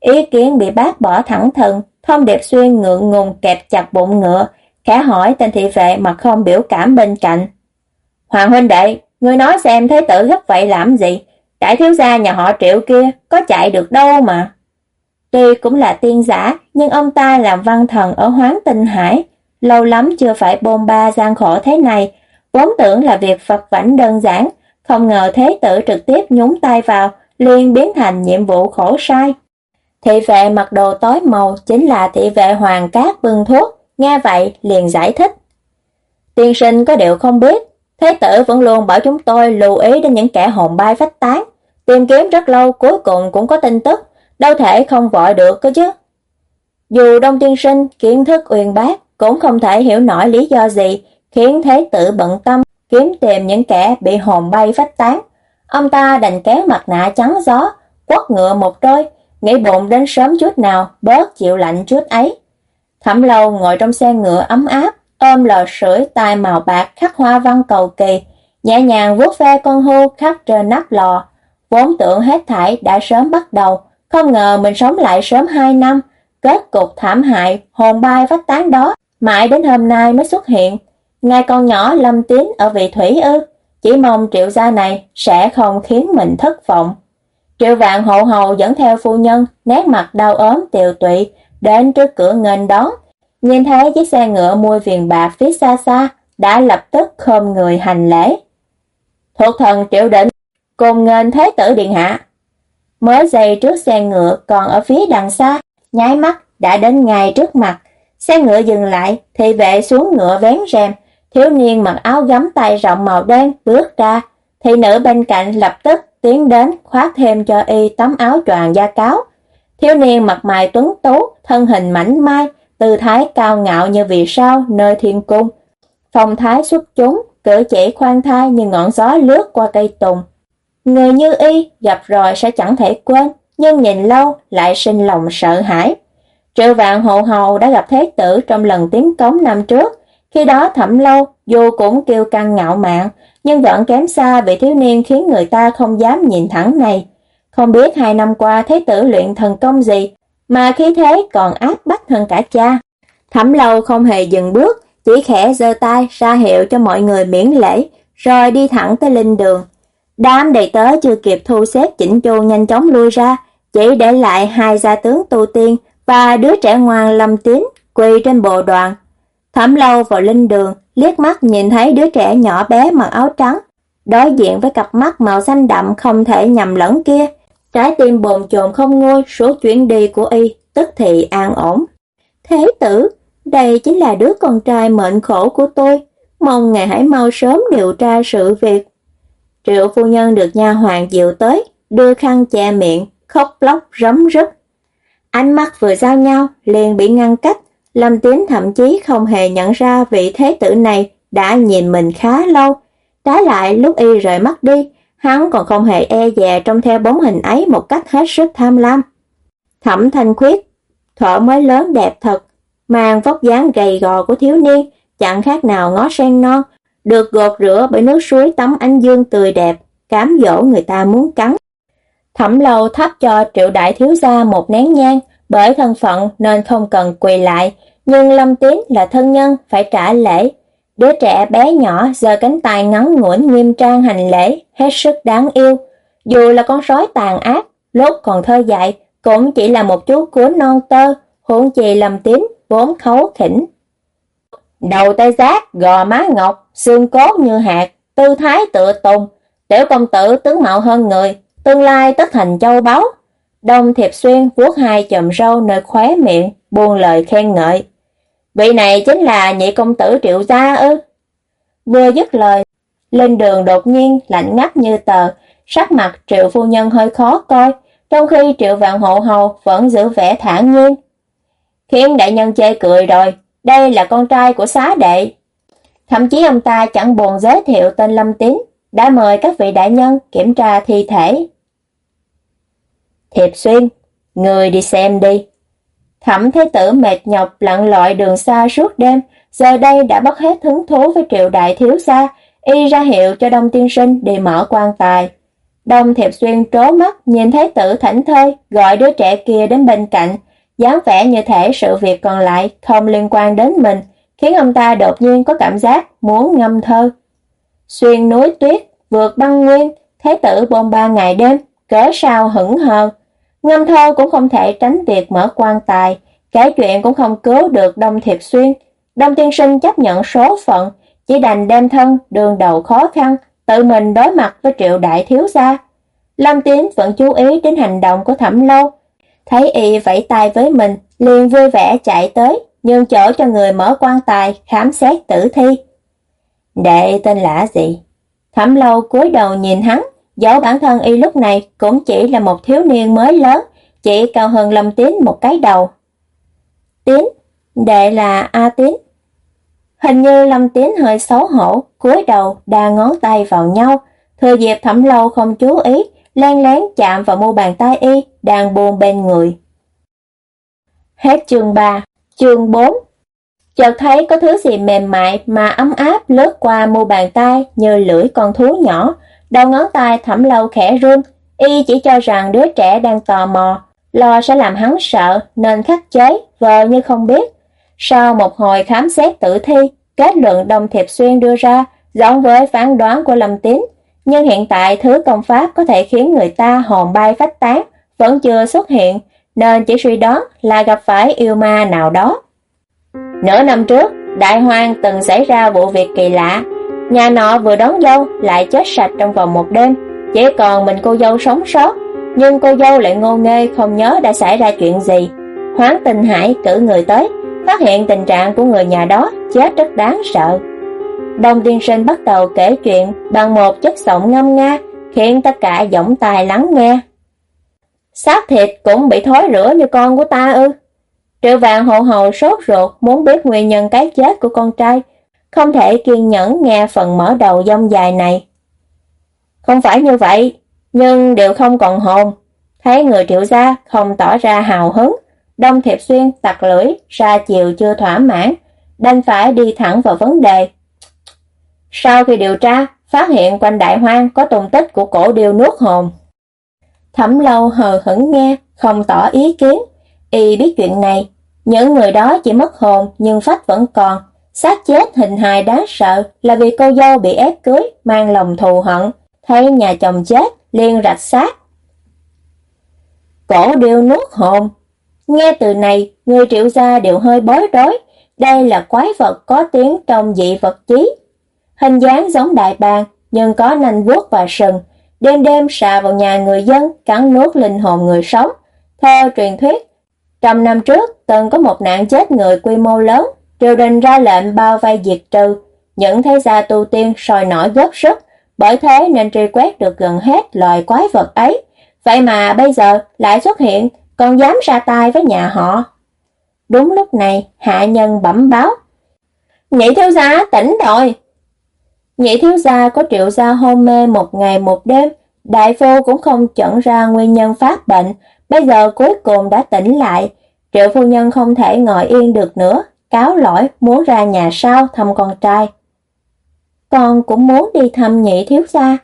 A: Ý kiến bị bác bỏ thẳng thừng, thông đẹp xuyên ngượng ngùng kẹp chặt bụng ngựa, khẽ hỏi tên thị vệ mà không biểu cảm bên cạnh. Hoàng huynh đệ, ngươi nói xem thế tử gấp vậy làm gì? Đại thiếu gia nhà họ triệu kia có chạy được đâu mà. Tuy cũng là tiên giả, nhưng ông ta làm văn thần ở hoáng tinh hải, lâu lắm chưa phải bôn ba gian khổ thế này, vốn tưởng là việc phật vảnh đơn giản, không ngờ thế tử trực tiếp nhúng tay vào, liền biến thành nhiệm vụ khổ sai. Thị vệ mặc đồ tối màu chính là thị vệ hoàng cát bưng thuốc, nghe vậy liền giải thích. Tiên sinh có điều không biết, thế tử vẫn luôn bảo chúng tôi lưu ý đến những kẻ hồn bay phách tán, tìm kiếm rất lâu cuối cùng cũng có tin tức, đâu thể không vội được cơ chứ. Dù Đông Tiên Sinh kiến thức uyên bác, cũng không thể hiểu nổi lý do gì khiến thế tử bận tâm kiếm tìm những kẻ bị hồn bay phách tán. Ông ta đành kéo mặt nạ trắng gió, quất ngựa một trôi, nghĩ bụng đến sớm chút nào bớt chịu lạnh chút ấy. Thẩm lâu ngồi trong xe ngựa ấm áp, ôm lò sưởi tai màu bạc khắc hoa văn cầu kỳ, nhẹ nhàng vuốt ve con hươu khắc trên nắp lò. Vốn tưởng hết thảy đã sớm bắt đầu, không ngờ mình sống lại sớm 2 năm, kết cục thảm hại, hồn bay vách tán đó, mãi đến hôm nay mới xuất hiện. Ngay con nhỏ lâm tín ở vị thủy ư, chỉ mong triệu gia này sẽ không khiến mình thất vọng. Triệu vạn hộ hầu dẫn theo phu nhân, nét mặt đau ốm tiều tụy, đến trước cửa nghênh đón. Nhìn thấy chiếc xe ngựa mui viền bạc phía xa xa, đã lập tức khom người hành lễ. Thuộc thần triệu định, cùng nghênh thế tử điện hạ. Mới giây trước xe ngựa còn ở phía đằng xa, nháy mắt đã đến ngay trước mặt. Xe ngựa dừng lại, thì vệ xuống ngựa vén rèm, thiếu niên mặc áo gấm tay rộng màu đen bước ra, thị nữ bên cạnh lập tức tiến đến khoác thêm cho y tấm áo choàng da cáo. Thiếu niên mặt mày tuấn tú, thân hình mảnh mai, tư thái cao ngạo như vì sao nơi thiên cung. Phong thái xuất chúng, cử chỉ khoan thai như ngọn gió lướt qua cây tùng. Người như y gặp rồi sẽ chẳng thể quên, nhưng nhìn lâu lại sinh lòng sợ hãi. Triệu vạn hộ hầu đã gặp thế tử trong lần tiến cống năm trước, khi đó thẩm lâu dù cũng kêu căng ngạo mạn, nhưng vẫn kém xa vị thiếu niên khiến người ta không dám nhìn thẳng này. Không biết hai năm qua thế tử luyện thần công gì, mà khí thế còn áp bách hơn cả cha. Thẩm lâu không hề dừng bước, chỉ khẽ giơ tay ra hiệu cho mọi người miễn lễ, rồi đi thẳng tới linh đường. Đám đầy tớ chưa kịp thu xếp chỉnh chu nhanh chóng lui ra, chỉ để lại hai gia tướng tu tiên và đứa trẻ ngoan lâm tín quỳ trên bộ đoàn. Thẩm lâu vào linh đường, liếc mắt nhìn thấy đứa trẻ nhỏ bé mặc áo trắng, đối diện với cặp mắt màu xanh đậm không thể nhầm lẫn kia. Trái tim bồn chồn không ngôi số chuyến đi của y, tức thì an ổn. Thế tử, đây chính là đứa con trai mệnh khổ của tôi, mong ngài hãy mau sớm điều tra sự việc. Triệu phu nhân được nha hoàng dịu tới, đưa khăn che miệng, khóc lóc rấm rứt. Ánh mắt vừa giao nhau liền bị ngăn cách, Lâm Tín thậm chí không hề nhận ra vị thế tử này đã nhìn mình khá lâu. Trái lại lúc y rời mắt đi, hắn còn không hề e dè trong theo bóng hình ấy một cách hết sức tham lam. Thẩm thanh khuyết, thở mới lớn đẹp thật, mang vóc dáng gầy gò của thiếu niên, chẳng khác nào ngó sen non, được gột rửa bởi nước suối tắm ánh dương tươi đẹp, cám dỗ người ta muốn cắn. Thẩm lâu thắp cho triệu đại thiếu gia một nén nhang, bởi thân phận nên không cần quỳ lại, nhưng Lâm Tiến là thân nhân phải trả lễ. Đứa trẻ bé nhỏ giơ cánh tay ngắn ngủi nghiêm trang hành lễ, hết sức đáng yêu. Dù là con sói tàn ác, lúc còn thơ dại, cũng chỉ là một chú cuốn non tơ, huống chi lầm tím, vốn khấu khỉnh. Đầu tay giác, gò má ngọc, xương cốt như hạt, tư thái tựa tùng, tiểu công tử tướng mạo hơn người, tương lai tất thành châu báu. Đông Thiệp Xuyên vuốt hai chòm râu nơi khóe miệng, buông lời khen ngợi. Vị này chính là nhị công tử triệu gia ư. Vừa dứt lời, lên đường đột nhiên lạnh ngắt như tờ, sắc mặt triệu phu nhân hơi khó coi, trong khi triệu vạn hộ hầu vẫn giữ vẻ thản nhiên. Khiến đại nhân chê cười rồi, đây là con trai của xá đệ. Thậm chí ông ta chẳng buồn giới thiệu tên Lâm Tín, đã mời các vị đại nhân kiểm tra thi thể. Thiệp Xuyên, người đi xem đi. Thẩm Thế Tử mệt nhọc lặn lội đường xa suốt đêm, giờ đây đã bắt hết hứng thú với triệu đại thiếu gia, y ra hiệu cho Đông Tiên Sinh đi mở quan tài. Đông Thiệp Xuyên trố mắt nhìn Thế Tử thảnh thơi, gọi đứa trẻ kia đến bên cạnh, dáng vẻ như thể sự việc còn lại không liên quan đến mình, khiến ông ta đột nhiên có cảm giác muốn ngâm thơ. Xuyên núi tuyết, vượt băng nguyên, Thế Tử bôn ba ngày đêm, cớ sao hững hờ. Ngâm thơ cũng không thể tránh việc mở quan tài, kể chuyện cũng không cứu được Đông Thiệp Xuyên. Đông Tiên Sinh chấp nhận số phận, chỉ đành đem thân đường đầu khó khăn, tự mình đối mặt với triệu đại thiếu gia. Lâm Tiến vẫn chú ý đến hành động của Thẩm Lâu, thấy y vẫy tay với mình, liền vui vẻ chạy tới, nhường chỗ cho người mở quan tài khám xét tử thi. Đệ tên là gì? Thẩm Lâu cúi đầu nhìn hắn, Dẫu bản thân y lúc này cũng chỉ là một thiếu niên mới lớn, chỉ cao hơn Lâm Tín một cái đầu. Tín, đệ là A Tín. Hình như Lâm Tín hơi xấu hổ, cúi đầu đa ngón tay vào nhau, thừa dịp thẩm lâu không chú ý, len lén chạm vào mu bàn tay y đang buồn bên người. Hết chương 3, chương 4 Chợt thấy có thứ gì mềm mại mà ấm áp lướt qua mu bàn tay như lưỡi con thú nhỏ, Đầu ngón tay thẩm lâu khẽ run, y chỉ cho rằng đứa trẻ đang tò mò, lo sẽ làm hắn sợ nên khắc chế, vờ như không biết. Sau một hồi khám xét tử thi, kết luận Đông Thiệp Xuyên đưa ra giống với phán đoán của Lâm Tín, nhưng hiện tại thứ công pháp có thể khiến người ta hồn bay phách tán vẫn chưa xuất hiện, nên chỉ suy đoán là gặp phải yêu ma nào đó. Nửa năm trước, Đại Hoang từng xảy ra vụ việc kỳ lạ, Nhà nọ vừa đón dâu lại chết sạch trong vòng một đêm, chỉ còn mình cô dâu sống sót, nhưng cô dâu lại ngô nghê không nhớ đã xảy ra chuyện gì. Hoáng Tình Hải cử người tới, phát hiện tình trạng của người nhà đó chết rất đáng sợ. Đông tiên sinh bắt đầu kể chuyện bằng một chất giọng ngâm nga, khiến tất cả giọng tài lắng nghe. Xác thịt cũng bị thối rửa như con của ta ư. Triệu vàng hộ hầu sốt ruột muốn biết nguyên nhân cái chết của con trai, không thể kiên nhẫn nghe phần mở đầu dông dài này. Không phải như vậy, nhưng đều không còn hồn. Thấy người triệu gia không tỏ ra hào hứng, Đông Thiệp Xuyên tặc lưỡi ra chiều chưa thỏa mãn, đành phải đi thẳng vào vấn đề. Sau khi điều tra, phát hiện quanh đại hoang có tùng tích của cổ điêu nuốt hồn. Thẩm lâu hờ hững nghe, không tỏ ý kiến. Y biết chuyện này, những người đó chỉ mất hồn nhưng phách vẫn còn, xác chết hình hài đáng sợ là vì cô dâu bị ép cưới, mang lòng thù hận, thấy nhà chồng chết, liền rạch xác. Cổ điêu nuốt hồn, Nghe từ này, người triệu gia đều hơi bối rối. Đây là quái vật có tiếng trong dị vật chí. Hình dáng giống đại bàng, nhưng có nanh vuốt và sừng. Đêm đêm xà vào nhà người dân, cắn nuốt linh hồn người sống. Theo truyền thuyết, trăm năm trước từng có một nạn chết người quy mô lớn, triều đình ra lệnh bao vây diệt trừ. Những thế gia tu tiên sôi nổi dốc sức, bởi thế nên truy quét được gần hết loài quái vật ấy. Vậy mà bây giờ lại xuất hiện, còn dám ra tay với nhà họ. Đúng lúc này, hạ nhân bẩm báo. Nhị thiếu gia tỉnh rồi. Nhị thiếu gia có triệu gia hôn mê một ngày một đêm, đại phu cũng không chẩn ra nguyên nhân phát bệnh, bây giờ cuối cùng đã tỉnh lại. Triệu phu nhân không thể ngồi yên được nữa, cáo lỗi muốn ra nhà sau thăm con trai. Con cũng muốn đi thăm nhị thiếu gia.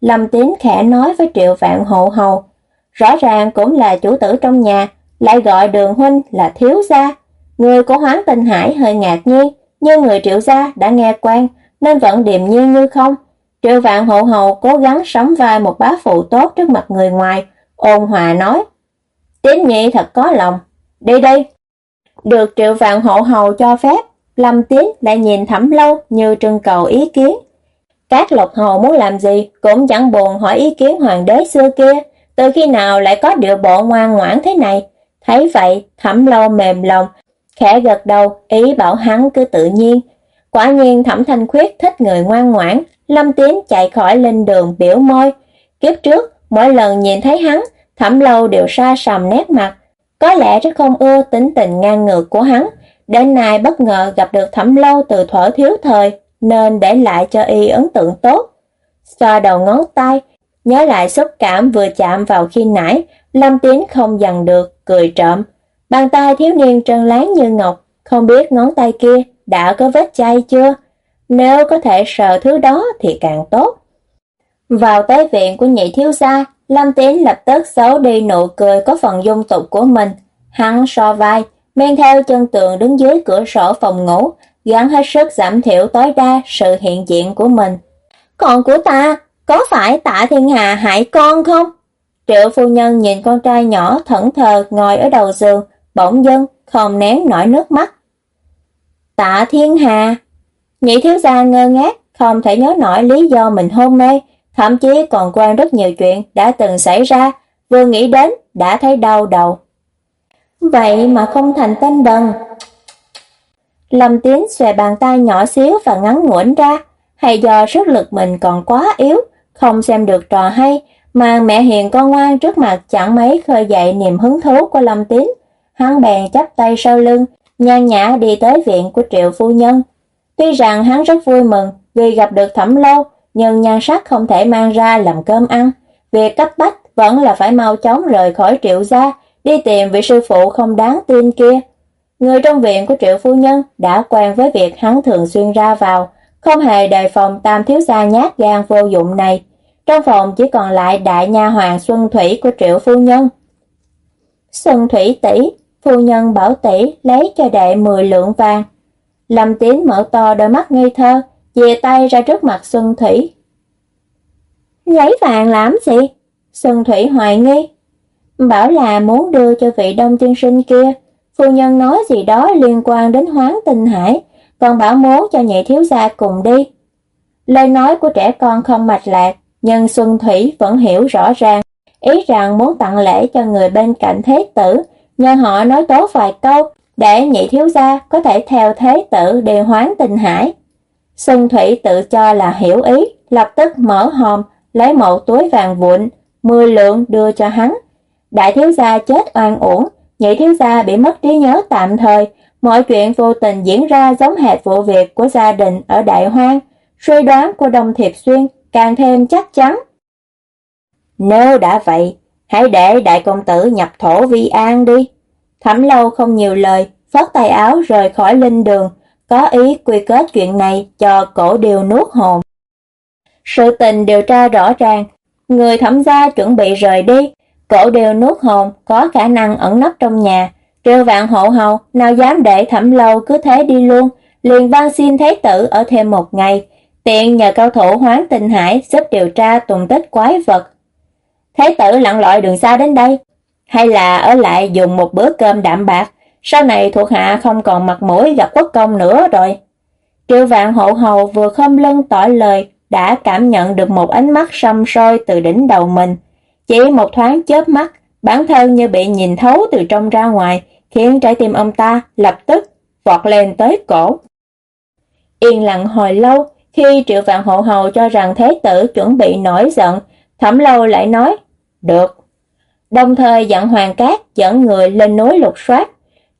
A: Lâm Tín khẽ nói với Triệu Vạn Hộ Hầu, rõ ràng cũng là chủ tử trong nhà, lại gọi đường huynh là thiếu gia. Người của Hoáng Tinh Hải hơi ngạc nhiên, nhưng người Triệu gia đã nghe quen nên vẫn điềm nhiên như không. Triệu Vạn Hộ Hầu cố gắng sống vai một bá phụ tốt trước mặt người ngoài, ôn hòa nói: "Tín nhị thật có lòng, đi đi. Được Triệu Vạn Hộ Hầu cho phép, Lâm Tiến lại nhìn Thẩm Lâu như trưng cầu ý kiến. Các lộc hầu muốn làm gì cũng chẳng buồn hỏi ý kiến hoàng đế xưa kia, từ khi nào lại có điệu bộ ngoan ngoãn thế này. Thấy vậy, Thẩm Lâu mềm lòng, khẽ gật đầu, ý bảo hắn cứ tự nhiên. Quả nhiên Thẩm Thanh Khuyết thích người ngoan ngoãn, Lâm Tiến chạy khỏi lên đường biểu môi. Kiếp trước, mỗi lần nhìn thấy hắn, Thẩm Lâu đều xa sầm nét mặt, có lẽ rất không ưa tính tình ngang ngược của hắn, Đến nay bất ngờ gặp được thẩm lâu từ thuở thiếu thời, nên để lại cho y ấn tượng tốt. Xoa đầu ngón tay, nhớ lại xúc cảm vừa chạm vào khi nãy, Lâm Tiến không dằn được, cười trộm. Bàn tay thiếu niên trơn láng như ngọc, không biết ngón tay kia đã có vết chay chưa? Nếu có thể sờ thứ đó thì càng tốt. Vào tới viện của nhị thiếu gia, Lâm Tiến lập tức xấu đi nụ cười có phần dung tục của mình. Hắn so vai, men theo chân tường đứng dưới cửa sổ phòng ngủ, gắng hết sức giảm thiểu tối đa sự hiện diện của mình. Còn của ta, có phải tạ thiên hà hại con không? Triệu phu nhân nhìn con trai nhỏ thẫn thờ ngồi ở đầu giường, bỗng dưng không nén nổi nước mắt. Tạ thiên hà, nhị thiếu gia ngơ ngác, không thể nhớ nổi lý do mình hôn mê, thậm chí còn quên rất nhiều chuyện đã từng xảy ra, vừa nghĩ đến đã thấy đau đầu. Vậy mà không thành tên đần. Lâm Tiến xòe bàn tay nhỏ xíu và ngắn ngủn ra, hay do sức lực mình còn quá yếu, không xem được trò hay, mà mẹ hiền con ngoan trước mặt chẳng mấy khơi dậy niềm hứng thú của Lâm Tín. Hắn bèn chắp tay sau lưng, nhan nhã đi tới viện của Triệu Phu Nhân. Tuy rằng hắn rất vui mừng vì gặp được thẩm lâu, nhưng nhan sắc không thể mang ra làm cơm ăn. Việc cấp bách vẫn là phải mau chóng rời khỏi Triệu gia, đi tìm vị sư phụ không đáng tin kia. Người trong viện của triệu phu nhân đã quen với việc hắn thường xuyên ra vào, không hề đề phòng tam thiếu gia nhát gan vô dụng này. Trong phòng chỉ còn lại đại nha hoàng Xuân Thủy của triệu phu nhân. Xuân Thủy tỷ, phu nhân bảo tỷ lấy cho đệ 10 lượng vàng. Lâm Tín mở to đôi mắt ngây thơ, dìa tay ra trước mặt Xuân Thủy. giấy vàng làm gì? Xuân Thủy hoài nghi. Bảo là muốn đưa cho vị đông tiên sinh kia, phu nhân nói gì đó liên quan đến hoáng tinh hải, còn bảo muốn cho nhị thiếu gia cùng đi. Lời nói của trẻ con không mạch lạc, nhưng Xuân Thủy vẫn hiểu rõ ràng, ý rằng muốn tặng lễ cho người bên cạnh thế tử, nhân họ nói tốt vài câu, để nhị thiếu gia có thể theo thế tử đề hoáng tình hải. Xuân Thủy tự cho là hiểu ý, lập tức mở hòm, lấy một túi vàng vụn, 10 lượng đưa cho hắn. Đại thiếu gia chết oan uổng, nhị thiếu gia bị mất trí nhớ tạm thời, mọi chuyện vô tình diễn ra giống hệt vụ việc của gia đình ở Đại Hoang, suy đoán của Đông Thiệp Xuyên càng thêm chắc chắn. Nếu đã vậy, hãy để đại công tử nhập thổ vi an đi. Thẩm lâu không nhiều lời, phớt tay áo rời khỏi linh đường, có ý quy kết chuyện này cho cổ điều nuốt hồn. Sự tình điều tra rõ ràng, người thẩm gia chuẩn bị rời đi, Cổ đều nuốt hồn, có khả năng ẩn nấp trong nhà. triều vạn hộ hầu, nào dám để thẩm lâu cứ thế đi luôn, liền van xin thế tử ở thêm một ngày. Tiện nhờ cao thủ hoán tình hải giúp điều tra tùng tích quái vật. Thế tử lặn lội đường xa đến đây.
B: hay là ở lại dùng một bữa cơm đạm bạc, sau này thuộc hạ không còn mặt mũi gặp quốc công nữa rồi. Triệu vạn hộ hầu vừa không lưng tỏ lời, đã cảm nhận được một ánh mắt săm soi từ đỉnh đầu mình. Chỉ một thoáng chớp mắt, bản thân như bị nhìn thấu từ trong ra ngoài, khiến trái tim ông ta lập tức vọt lên tới cổ. Yên lặng hồi lâu, khi triệu vạn hộ hầu cho rằng thế tử chuẩn bị nổi giận, thẩm lâu lại nói, được. Đồng thời dặn Hoàng Cát dẫn người lên núi lục soát.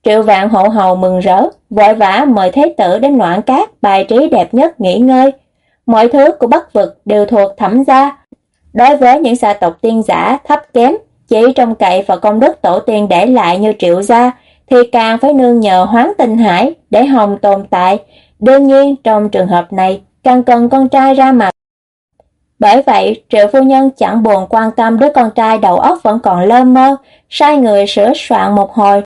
B: Triệu vạn hộ hầu mừng rỡ, vội vã mời thế tử đến noãn cát bài trí đẹp nhất nghỉ ngơi. Mọi thứ của Bắc vực đều thuộc thẩm gia. Đối với những gia tộc tiên giả thấp kém, chỉ trong cậy vào công đức tổ tiên để lại như triệu gia, thì càng phải nương nhờ hoáng tinh hải để hồng tồn tại. Đương nhiên, trong trường hợp này, càng cần con trai ra mặt. Bởi vậy, triệu phu nhân chẳng buồn quan tâm đứa con trai đầu óc vẫn còn lơ mơ, sai người sửa soạn một hồi,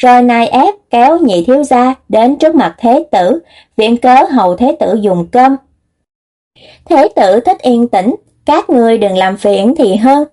B: rồi nài ép kéo nhị thiếu gia đến trước mặt thế tử, viện cớ hầu thế tử dùng cơm. Thế tử thích yên tĩnh, các người đừng làm phiền thì hơn.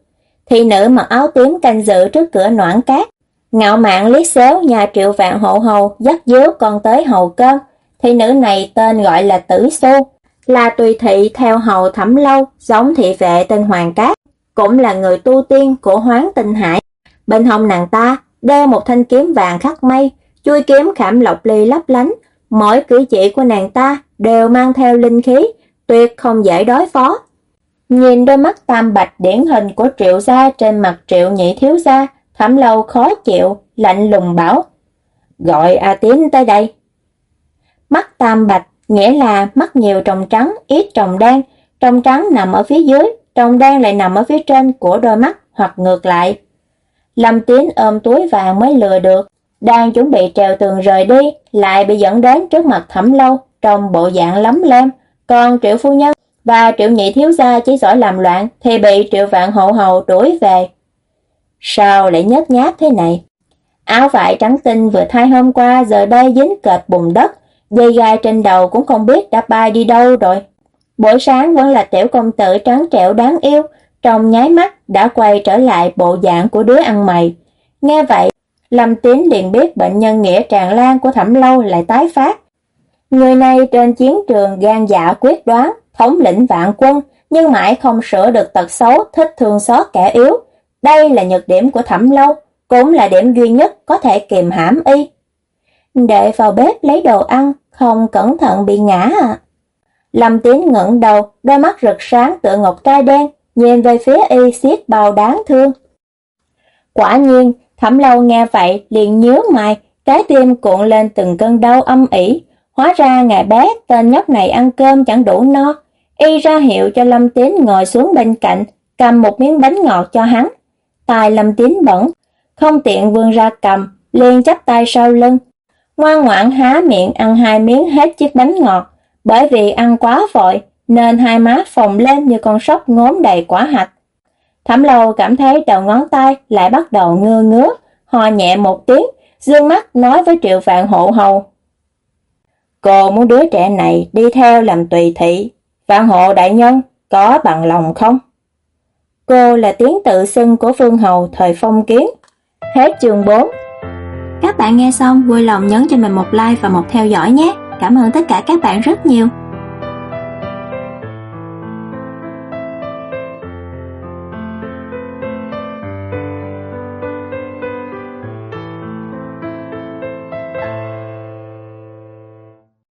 B: Thị nữ mặc áo tím canh giữ trước cửa noãn cát, ngạo mạn liếc xéo nhà triệu vạn hộ hầu dắt díu con tới hầu cơm. Thị nữ này tên gọi là Tử Xu, là tùy thị theo hầu thẩm lâu, giống thị vệ tên Hoàng Cát, cũng là người tu tiên của Hoáng Tinh Hải. Bên hông nàng ta đeo một thanh kiếm vàng khắc mây, chui kiếm khảm lộc ly lấp lánh, mỗi cử chỉ của nàng ta đều mang theo linh khí, tuyệt không dễ đối phó. Nhìn đôi mắt tam bạch điển hình của triệu gia trên mặt triệu nhị thiếu gia, thẩm lâu khó chịu, lạnh lùng bảo. Gọi A tiến tới đây. Mắt tam bạch nghĩa là mắt nhiều trồng trắng, ít trồng đen, trồng trắng nằm ở phía dưới, trồng đen lại nằm ở phía trên của đôi mắt hoặc ngược lại. Lâm Tiến ôm túi vàng mới lừa được, đang chuẩn bị trèo tường rời đi, lại bị dẫn đến trước mặt thẩm lâu trong bộ dạng lắm lem, còn triệu phu nhân và triệu nhị thiếu gia chỉ giỏi làm loạn thì bị triệu vạn hộ hầu đuổi về. Sao lại nhớt nhát thế này? Áo vải trắng tinh vừa thay hôm qua giờ đây dính kệt bùn đất, dây gai trên đầu cũng không biết đã bay đi đâu rồi. Buổi sáng vẫn là tiểu công tử trắng trẻo đáng yêu, trong nháy mắt đã quay trở lại bộ dạng của đứa ăn mày. Nghe vậy, Lâm Tín liền biết bệnh nhân nghĩa tràn lan của Thẩm Lâu lại tái phát. Người này trên chiến trường gan dạ quyết đoán, thống lĩnh vạn quân, nhưng mãi không sửa được tật xấu thích thương xót kẻ yếu. Đây là nhược điểm của Thẩm Lâu, cũng là điểm duy nhất có thể kiềm hãm y. Để vào bếp lấy đồ ăn, không cẩn thận bị ngã à. Lâm Tín ngẩng đầu, đôi mắt rực sáng tựa ngọc trai đen, nhìn về phía y xiết bao đáng thương. Quả nhiên, Thẩm Lâu nghe vậy liền nhớ mày, trái tim cuộn lên từng cơn đau âm ỉ. Hóa ra ngày bé tên nhóc này ăn cơm chẳng đủ no, y ra hiệu cho Lâm Tín ngồi xuống bên cạnh, cầm một miếng bánh ngọt cho hắn. Tài Lâm Tín bẩn, không tiện vươn ra cầm, liền chắp tay sau lưng. Ngoan ngoãn há miệng ăn hai miếng hết chiếc bánh ngọt, bởi vì ăn quá vội nên hai má phồng lên như con sóc ngốm đầy quả hạch. Thẩm lâu cảm thấy đầu ngón tay lại bắt đầu ngơ ngứa, hò nhẹ một tiếng, dương mắt nói với triệu vạn hộ hầu. Cô muốn đứa trẻ này đi theo làm tùy thị, vạn hộ đại nhân có bằng lòng không? Cô là tiếng tự xưng của Phương Hầu thời phong kiến. Hết chương 4
A: Các bạn nghe xong vui lòng nhấn cho mình một like và một theo dõi nhé. Cảm ơn tất cả các bạn rất nhiều.